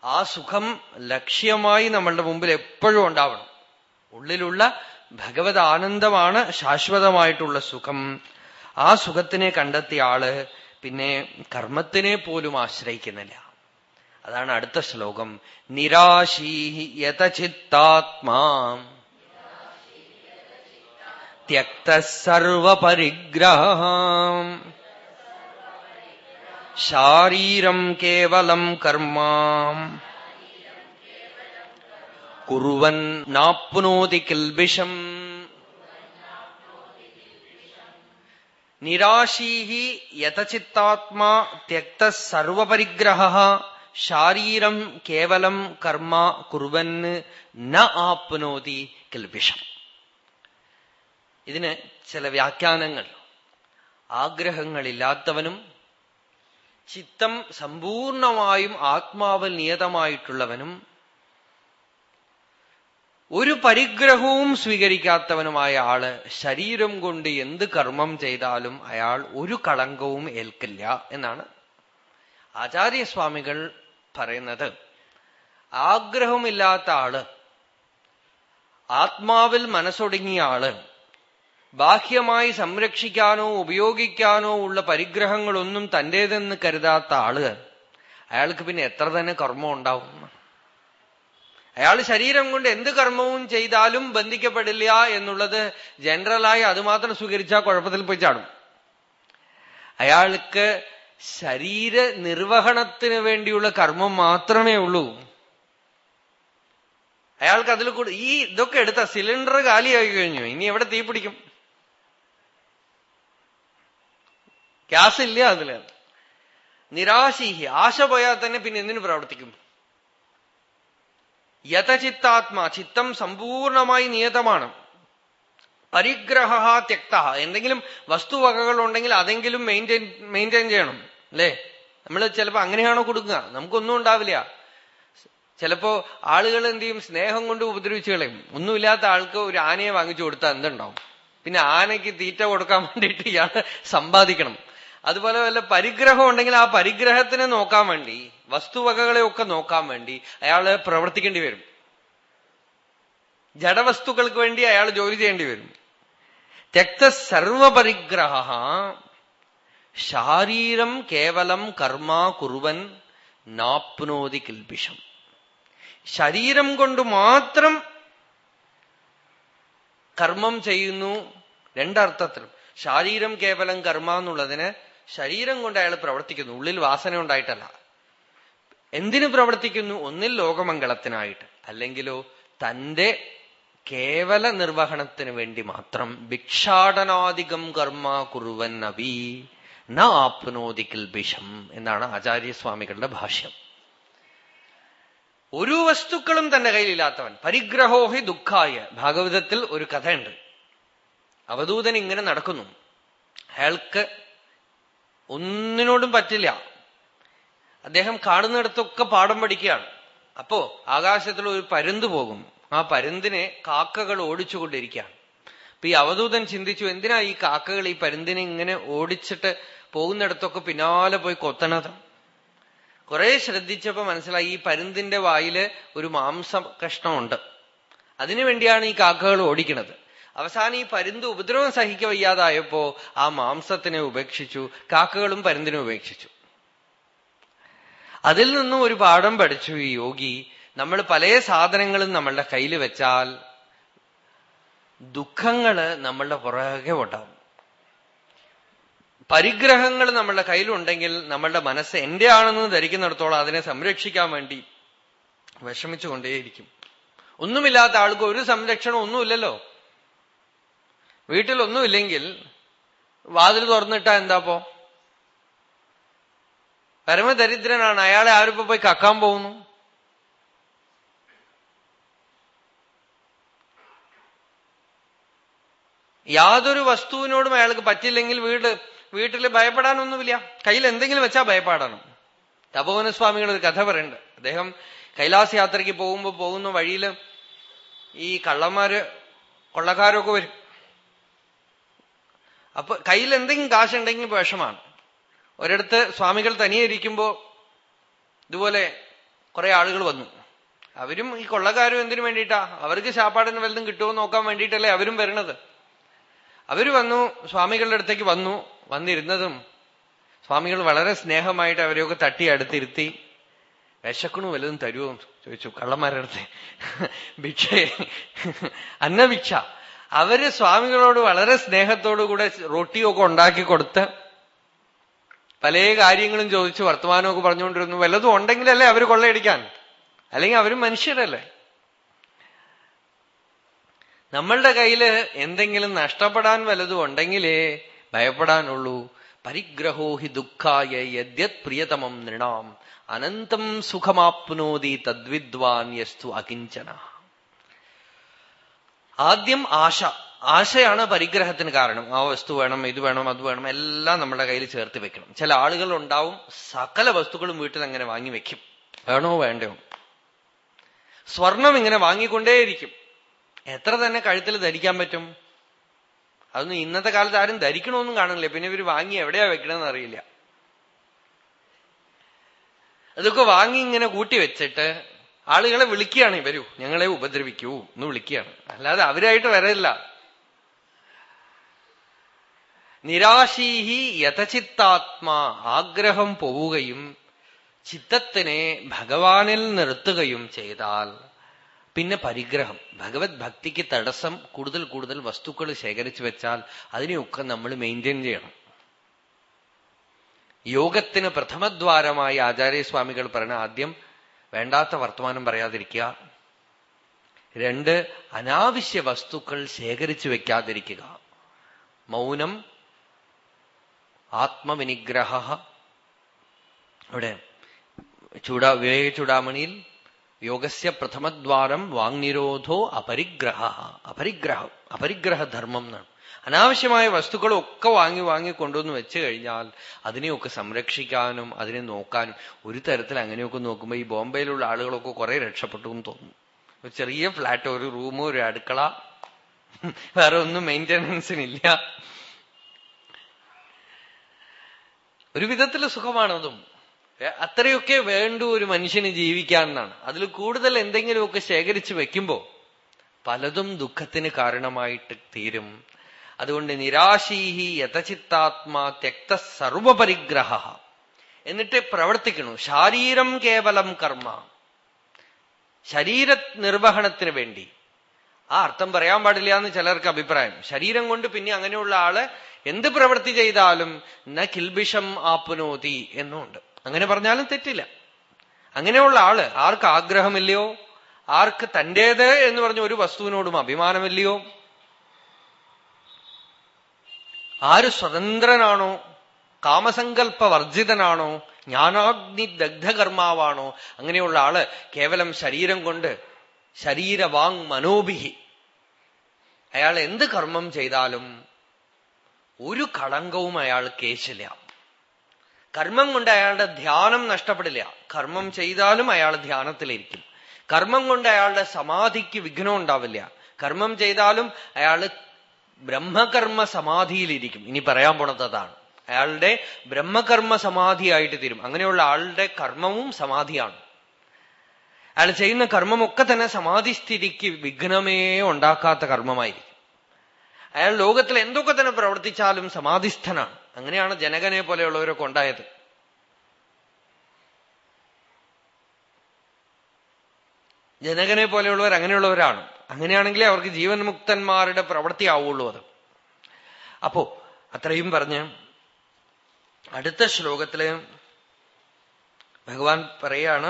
ആ സുഖം ലക്ഷ്യമായി നമ്മളുടെ മുമ്പിൽ എപ്പോഴും ഉണ്ടാവണം. ഉള്ളിലുള്ള ഭഗവത് ആനന്ദമാണ് ശാശ്വതമായിട്ടുള്ള സുഖം. ആ സുഖത്തിനെ കണ്ടെത്തിയ ആൾ പിന്നെ കർമ്മത്തിനെ പോലും ആശ്രയിക്കുന്നില്ല. അതാണ് അടുത്ത ശ്ലോകം. നിരാശീ യഥചിത്താത്മാ. ത്യക്ത സർവപരിഗ്രഹം. ശാരീരം കേവലം കർമ്മ. കുറുവൻ നാപ്നോതി കിൽബിഷം. നിരാശീഹി യഥചിത്താത്മാ തക്ത സർവപരിഗ്രഹ. ശാരീരം കേവലം കർമ്മ കുറുവൻ ന ആപ്നോതി കിൽബിഷം. ഇതിന് ചില വ്യാഖ്യാനങ്ങൾ. ആഗ്രഹങ്ങളില്ലാത്തവനും ചിത്തം സമ്പൂർണമായും ആത്മാവിൽ നിയതമായിട്ടുള്ളവനും ഒരു പരിഗ്രഹവും സ്വീകരിക്കാത്തവനുമായ ആൾ ശരീരം കൊണ്ട് എന്ത് കർമ്മം ചെയ്താലും അയാൾ ഒരു കളങ്കവും ഏൽക്കില്ല എന്നാണ് ആചാര്യസ്വാമികൾ പറയുന്നത്. ആഗ്രഹമില്ലാത്ത ആൾ ആത്മാവിൽ മനസ്സൊടുങ്ങിയ ആൾ ബാഹ്യമായി സംരക്ഷിക്കാനോ ഉപയോഗിക്കാനോ ഉള്ള പരിഗ്രഹങ്ങളൊന്നും തന്റേതെന്ന് കരുതാത്ത ആൾ. അയാൾക്ക് പിന്നെ എത്ര തന്നെ കർമ്മം ഉണ്ടാവും. അയാൾ ശരീരം കൊണ്ട് എന്ത് കർമ്മവും ചെയ്താലും ബന്ധിക്കപ്പെടില്ല എന്നുള്ളത് ജനറലായി അതുമാത്രം സ്വീകരിച്ചാൽ കുഴപ്പത്തിൽ പോയി ചാടും. അയാൾക്ക് ശരീര നിർവഹണത്തിന് വേണ്ടിയുള്ള കർമ്മം മാത്രമേ ഉള്ളൂ. അയാൾക്ക് അതിൽ കൂടെ ഈ ഇതൊക്കെ എടുത്ത സിലിണ്ടർ കാലിയായി കഴിഞ്ഞു. ഇനി എവിടെ തീ പിടിക്കും? ഗ്യാസ് ഇല്ല അതിൽ. നിരാശീഹി ആശ പോയാൽ തന്നെ പിന്നെ എന്തിനു പ്രവർത്തിക്കും? യഥചിത്താത്മാ ചിത്തം സമ്പൂർണമായി നിയതമാണ്. പരിഗ്രഹ ത്യക്ത. എന്തെങ്കിലും വസ്തുവകകൾ ഉണ്ടെങ്കിൽ അതെങ്കിലും മെയിന്റെയിൻ മെയിന്റെയിൻ ചെയ്യണം അല്ലേ? നമ്മൾ ചിലപ്പോ അങ്ങനെയാണോ കൊടുക്കുക? നമുക്കൊന്നും ഉണ്ടാവില്ല. ചിലപ്പോ ആളുകൾ എന്ത് ചെയ്യും? സ്നേഹം കൊണ്ട് ഉപദ്രവിച്ചു കളയും. ഒന്നുമില്ലാത്ത ആൾക്ക് ഒരു ആനയെ വാങ്ങിച്ചു കൊടുത്താൽ എന്തുണ്ടാവും? പിന്നെ ആനയ്ക്ക് തീറ്റ കൊടുക്കാൻ വേണ്ടിയിട്ട് ഇയാൾ സമ്പാദിക്കണം. അതുപോലെ വല്ല പരിഗ്രഹം ഉണ്ടെങ്കിൽ ആ പരിഗ്രഹത്തിനെ നോക്കാൻ വേണ്ടി വസ്തുവകകളെ ഒക്കെ നോക്കാൻ വേണ്ടി അയാൾ പ്രവർത്തിക്കേണ്ടി വരും. ജഡവസ്തുക്കൾക്ക് വേണ്ടി അയാൾ ജോലി ചെയ്യേണ്ടി വരും. തെക്ത സർവപരിഗ്രഹ ശാരീരം കേവലം കർമ്മ കുറുവൻ നാപ്നോതി കിൽബിഷം ശരീരം കൊണ്ട് മാത്രം കർമ്മം ചെയ്യുന്നു രണ്ടർത്ഥത്തിലും. ശാരീരം കേവലം കർമ്മ എന്നുള്ളതിന് ശരീരം കൊണ്ട് അയാൾ പ്രവർത്തിക്കുന്നു. ഉള്ളിൽ വാസന ഉണ്ടായിട്ടല്ല. എന്തിനു പ്രവർത്തിക്കുന്നു? ഒന്നിൽ ലോകമംഗളത്തിനായിട്ട്. അല്ലെങ്കിലോ തന്റെ കേവല നിർവഹണത്തിന് വേണ്ടി മാത്രം. ഭിക്ഷാടനാധികം കർമ്മ കുറുവൻ നബി ന ആപ്നോതി കിൽബിഷം എന്നാണ് ആചാര്യസ്വാമികളുടെ ഭാഷ്യം. ഒരു വസ്തുക്കളും തന്റെ കയ്യിലില്ലാത്തവൻ. പരിഗ്രഹോഹി ദുഃഖായ. ഭാഗവതത്തിൽ ഒരു കഥയുണ്ട്. അവധൂതൻ ഇങ്ങനെ നടക്കുന്നു. അയാൾക്ക് ഒന്നിനോടും പറ്റില്ല. അദ്ദേഹം കാണുന്നിടത്തൊക്കെ പാഠം പഠിക്കുകയാണ്. അപ്പോ ആകാശത്തിൽ ഒരു പരുന്ത് പോകും. ആ പരുന്തിനെ കാക്കകൾ ഓടിച്ചുകൊണ്ടിരിക്കുകയാണ്. അപ്പൊ ഈ അവധൂതൻ ചിന്തിച്ചു എന്തിനാ ഈ കാക്കകൾ ഈ പരുന്തിനെ ഇങ്ങനെ ഓടിച്ചിട്ട് പോകുന്നിടത്തൊക്കെ പിന്നാലെ പോയി കൊത്തണത്? കുറെ ശ്രദ്ധിച്ചപ്പോ മനസ്സിലായി ഈ പരുന്തിന്റെ വായിൽ ഒരു മാംസ കഷ്ണമുണ്ട്. അതിനു വേണ്ടിയാണ് ഈ കാക്കകൾ ഓടിക്കുന്നത് അവസാനം ഈ പരുന്ത് ഉപദ്രവം സഹിക്ക വയ്യാതായപ്പോ ആ മാംസത്തിനെ ഉപേക്ഷിച്ചു കാക്കകളും പരുന്തിനെ ഉപേക്ഷിച്ചു. അതിൽ നിന്നും ഒരു പാഠം പഠിച്ചു ഈ യോഗി നമ്മൾ പല സാധനങ്ങളും നമ്മളുടെ കയ്യിൽ വെച്ചാൽ ദുഃഖങ്ങൾ നമ്മളുടെ പുറകെ ഉണ്ടാവും. പരിഗ്രഹങ്ങൾ നമ്മളുടെ കയ്യിലുണ്ടെങ്കിൽ നമ്മളുടെ മനസ്സ് എന്റെ ആണെന്ന് ധരിക്കുന്നിടത്തോളം അതിനെ സംരക്ഷിക്കാൻ വേണ്ടി വിഷമിച്ചുകൊണ്ടേയിരിക്കും. ഒന്നുമില്ലാത്ത ആൾക്ക് ഒരു സംരക്ഷണം ഒന്നുമില്ലല്ലോ വീട്ടിലൊന്നുമില്ലെങ്കിൽ വാതിൽ തുറന്നിട്ടാ എന്താപ്പോ പരമദരിദ്രനാണ്. അയാളെ ആരിപ്പോ പോയി കക്കാൻ പോകുന്നു. യാതൊരു വസ്തുവിനോടും അയാൾക്ക് പറ്റില്ലെങ്കിൽ വീട് വീട്ടിൽ ഭയപ്പെടാനൊന്നുമില്ല. കയ്യിൽ എന്തെങ്കിലും വെച്ചാൽ ഭയപ്പെടണം. തപോവന സ്വാമികൾ ഒരു കഥ പറയുണ്ട് അദ്ദേഹം കൈലാസ യാത്രയ്ക്ക് പോകുമ്പോ പോകുന്ന വഴിയിൽ ഈ കള്ളന്മാര് കൊള്ളക്കാരൊക്കെ വരും. അപ്പൊ കയ്യിൽ എന്തെങ്കിലും കാശുണ്ടെങ്കിൽ വിഷമാണ്. ഒരിടത്ത് സ്വാമികൾ തനിയെ ഇരിക്കുമ്പോ ഇതുപോലെ കുറെ ആളുകൾ വന്നു. അവരും ഈ കൊള്ളക്കാരും എന്തിനു വേണ്ടിയിട്ടാ? അവർക്ക് ശാപ്പാടിന് വല്ലതും കിട്ടുമോ നോക്കാൻ വേണ്ടിയിട്ടല്ലേ അവരും വരണത്. അവർ വന്നു സ്വാമികളുടെ അടുത്തേക്ക് വന്നു വന്നിരുന്നതും സ്വാമികൾ വളരെ സ്നേഹമായിട്ട് അവരെയൊക്കെ തട്ടി അടുത്തിരുത്തി വിശക്കണു വല്ലതും തരുമോ ചോദിച്ചു. കള്ളന്മാരുടെ അടുത്ത്. ഭിക്ഷ അന്നഭിക്ഷ. അവർ സ്വാമികളോട് വളരെ സ്നേഹത്തോടുകൂടെ റൊട്ടിയൊക്കെ ഉണ്ടാക്കി കൊടുത്ത് പല കാര്യങ്ങളും ചോദിച്ച് വർത്തമാനമൊക്കെ പറഞ്ഞുകൊണ്ടിരുന്നു. വല്ലതും ഉണ്ടെങ്കിലല്ലേ അവർ കൊള്ളയടിക്കാൻ. അല്ലെങ്കിൽ അവരും മനുഷ്യരല്ലേ? നമ്മളുടെ കയ്യിൽ എന്തെങ്കിലും നഷ്ടപ്പെടാൻ വല്ലതും ഉണ്ടെങ്കിലേ ഭയപ്പെടാനുള്ളൂ. പരിഗ്രഹോ ഹി ദുഃഖായ യദ്യത് പ്രിയതമം നൃണാം. അനന്തം സുഖമാപ്നോതി തദ്വിദ്വാൻ യസ്തു അകിഞ്ചന. ആദ്യം ആശ. ആശയാണ് പരിഗ്രഹത്തിന് കാരണം. ആ വസ്തു വേണം ഇത് വേണം അത് വേണം എല്ലാം നമ്മുടെ കയ്യിൽ ചേർത്ത് വെക്കണം. ചില ആളുകൾ ഉണ്ടാവും സകല വസ്തുക്കളും വീട്ടിൽ അങ്ങനെ വാങ്ങി വെക്കും. വേണോ വേണ്ടയോ? സ്വർണം ഇങ്ങനെ വാങ്ങിക്കൊണ്ടേയിരിക്കും. എത്ര തന്നെ കഴുത്തിൽ ധരിക്കാൻ പറ്റും? അതൊന്നും ഇന്നത്തെ കാലത്ത് ആരും ധരിക്കണമെന്നും കാണുന്നില്ല. പിന്നെ ഇവർ വാങ്ങി എവിടെയാ വെക്കണമെന്ന് അറിയില്ല. അതൊക്കെ വാങ്ങി ഇങ്ങനെ കൂട്ടി വെച്ചിട്ട് ആളുകളെ വിളിക്കുകയാണ് വരൂ ഞങ്ങളെ ഉപദ്രവിക്കൂ എന്ന് വിളിക്കുകയാണ്. അല്ലാതെ അവരായിട്ട് വരല്ല നിരാശീഹി യഥചിത്താത്മാ ആഗ്രഹം പോവുകയും ചിത്തത്തിനെ ഭഗവാനിൽ നിർത്തുകയും ചെയ്താൽ പിന്നെ പരിഗ്രഹം. ഭഗവത് ഭക്തിക്ക് തടസ്സം കൂടുതൽ കൂടുതൽ വസ്തുക്കൾ ശേഖരിച്ചു വെച്ചാൽ അതിനെയൊക്കെ നമ്മൾ മെയിന്റെയിൻ ചെയ്യണം. യോഗത്തിന് പ്രഥമദ്വാരമായി ആചാര്യസ്വാമികൾ പറഞ്ഞ ആദ്യം വേണ്ടാത്ത വർത്തമാനം പറയാതിരിക്കുക. രണ്ട് അനാവശ്യ വസ്തുക്കൾ ശേഖരിച്ചു വെക്കാതിരിക്കുക. മൗനം ആത്മവിനിഗ്രഹ ഇവിടെ ചൂടാ വിവേക ചൂടാമണിയിൽ യോഗസ്യ പ്രഥമദ്വാരം വാങ്നിരോധോ അപരിഗ്രഹ അപരിഗ്രഹം അപരിഗ്രഹധർമ്മം എന്നാണ്. അനാവശ്യമായ വസ്തുക്കളൊക്കെ വാങ്ങി വാങ്ങി കൊണ്ടുവന്ന് വെച്ചു കഴിഞ്ഞാൽ അതിനെയൊക്കെ സംരക്ഷിക്കാനും അതിനെ നോക്കാനും ഒരു തരത്തിൽ അങ്ങനെയൊക്കെ നോക്കുമ്പോൾ ഈ ബോംബെയിലുള്ള ആളുകളൊക്കെ കുറെ രക്ഷപ്പെട്ടു എന്ന് തോന്നും. ഒരു ചെറിയ ഫ്ലാറ്റ് ഒരു റൂം ഒരു അടുക്കള വേറെ ഒന്നും മെയിന്റനൻസിനില്ല ഒരു വിധത്തിൽ സുഖമാണതും അത്രയൊക്കെ വേണ്ടു ഒരു മനുഷ്യന് ജീവിക്കാൻ എന്നാണ് അതിൽ കൂടുതൽ എന്തെങ്കിലുമൊക്കെ ശേഖരിച്ചു വെക്കുമ്പോൾ പലതും ദുഃഖത്തിന് കാരണമായിട്ട് തീരും. അതുകൊണ്ട് നിരാശീഹി യഥചിത്താത്മാ തെക്ത സർവപരിഗ്രഹ എന്നിട്ട് പ്രവർത്തിക്കണു ശാരീരം കേവലം കർമ്മ. ശരീര നിർവഹണത്തിന് വേണ്ടി. ആ അർത്ഥം പറയാൻ പാടില്ല എന്ന് ചിലർക്ക് അഭിപ്രായം. ശരീരം കൊണ്ട് പിന്നെ അങ്ങനെയുള്ള ആൾ എന്ത് പ്രവൃത്തി ചെയ്താലും ന കിൽബിഷം ആപ്നോതി എന്നുണ്ട്. അങ്ങനെ പറഞ്ഞാലും തെറ്റില്ല. അങ്ങനെയുള്ള ആൾ ആർക്ക് ആഗ്രഹമില്ലയോ? ആർക്ക് തന്റേത് എന്ന് പറഞ്ഞ ഒരു വസ്തുവിനോടും അഭിമാനമില്ലയോ? ആര് സ്വതന്ത്രനാണോ കാമസങ്കല്പ വർജിതനാണോ ജ്ഞാനാഗ്നി ദഗ്ധകർമാവാണോ അങ്ങനെയുള്ള ആൾ കേവലം ശരീരം കൊണ്ട് ശരീരവാങ് മനോഭിഹി. അയാൾ എന്ത് കർമ്മം ചെയ്താലും ഒരു കളങ്കവും അയാൾ കേശില്ല. കർമ്മം കൊണ്ട് അയാളുടെ ധ്യാനം നഷ്ടപ്പെടില്ല. കർമ്മം ചെയ്താലും അയാൾ ധ്യാനത്തിലിരിക്കും. കർമ്മം കൊണ്ട് അയാളുടെ സമാധിക്ക് വിഘ്നം ഉണ്ടാവില്ല. കർമ്മം ചെയ്താലും അയാൾ ബ്രഹ്മകർമ്മ സമാധിയിലിരിക്കും. ഇനി പറയാൻ പോണത് അതാണ്. അയാളുടെ ബ്രഹ്മകർമ്മ സമാധിയായിട്ട് തീരും. അങ്ങനെയുള്ള ആളുടെ കർമ്മവും സമാധിയാണ്. അയാൾ ചെയ്യുന്ന കർമ്മമൊക്കെ തന്നെ സമാധിസ്ഥിതിക്ക് വിഘ്നമേ ഉണ്ടാക്കാത്ത കർമ്മമായിരിക്കും. അയാൾ ലോകത്തിൽ എന്തൊക്കെ തന്നെ പ്രവർത്തിച്ചാലും സമാധിസ്ഥനാണ്. അങ്ങനെയാണ് ജനകനെ പോലെയുള്ളവരൊക്കെ ഉണ്ടായത് ജനകനെ പോലെയുള്ളവർ അങ്ങനെയുള്ളവരാണ്. അങ്ങനെയാണെങ്കിലേ അവർക്ക് ജീവൻ മുക്തന്മാരുടെ പ്രവൃത്തി ആവുള്ളൂ അത്. അപ്പോ അത്രയും പറഞ്ഞ് അടുത്ത ശ്ലോകത്തിൽ ഭഗവാൻ പറയാണ്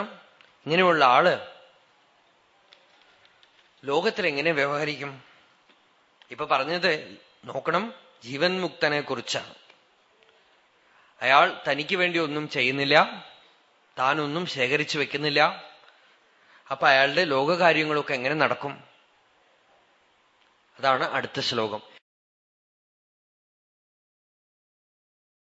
ഇങ്ങനെയുള്ള ആൾ ലോകത്തിൽ എങ്ങനെ വ്യവഹരിക്കും? ഇപ്പൊ പറഞ്ഞത് നോക്കണം ജീവൻ മുക്തനെ കുറിച്ചാണ് അയാൾ തനിക്ക് വേണ്ടി ഒന്നും ചെയ്യുന്നില്ല താനൊന്നും ശേഖരിച്ചു വെക്കുന്നില്ല. അപ്പൊ അയാളുടെ ലോകകാര്യങ്ങളൊക്കെ എങ്ങനെ നടക്കും? അതാണ് അടുത്ത ശ്ലോകം.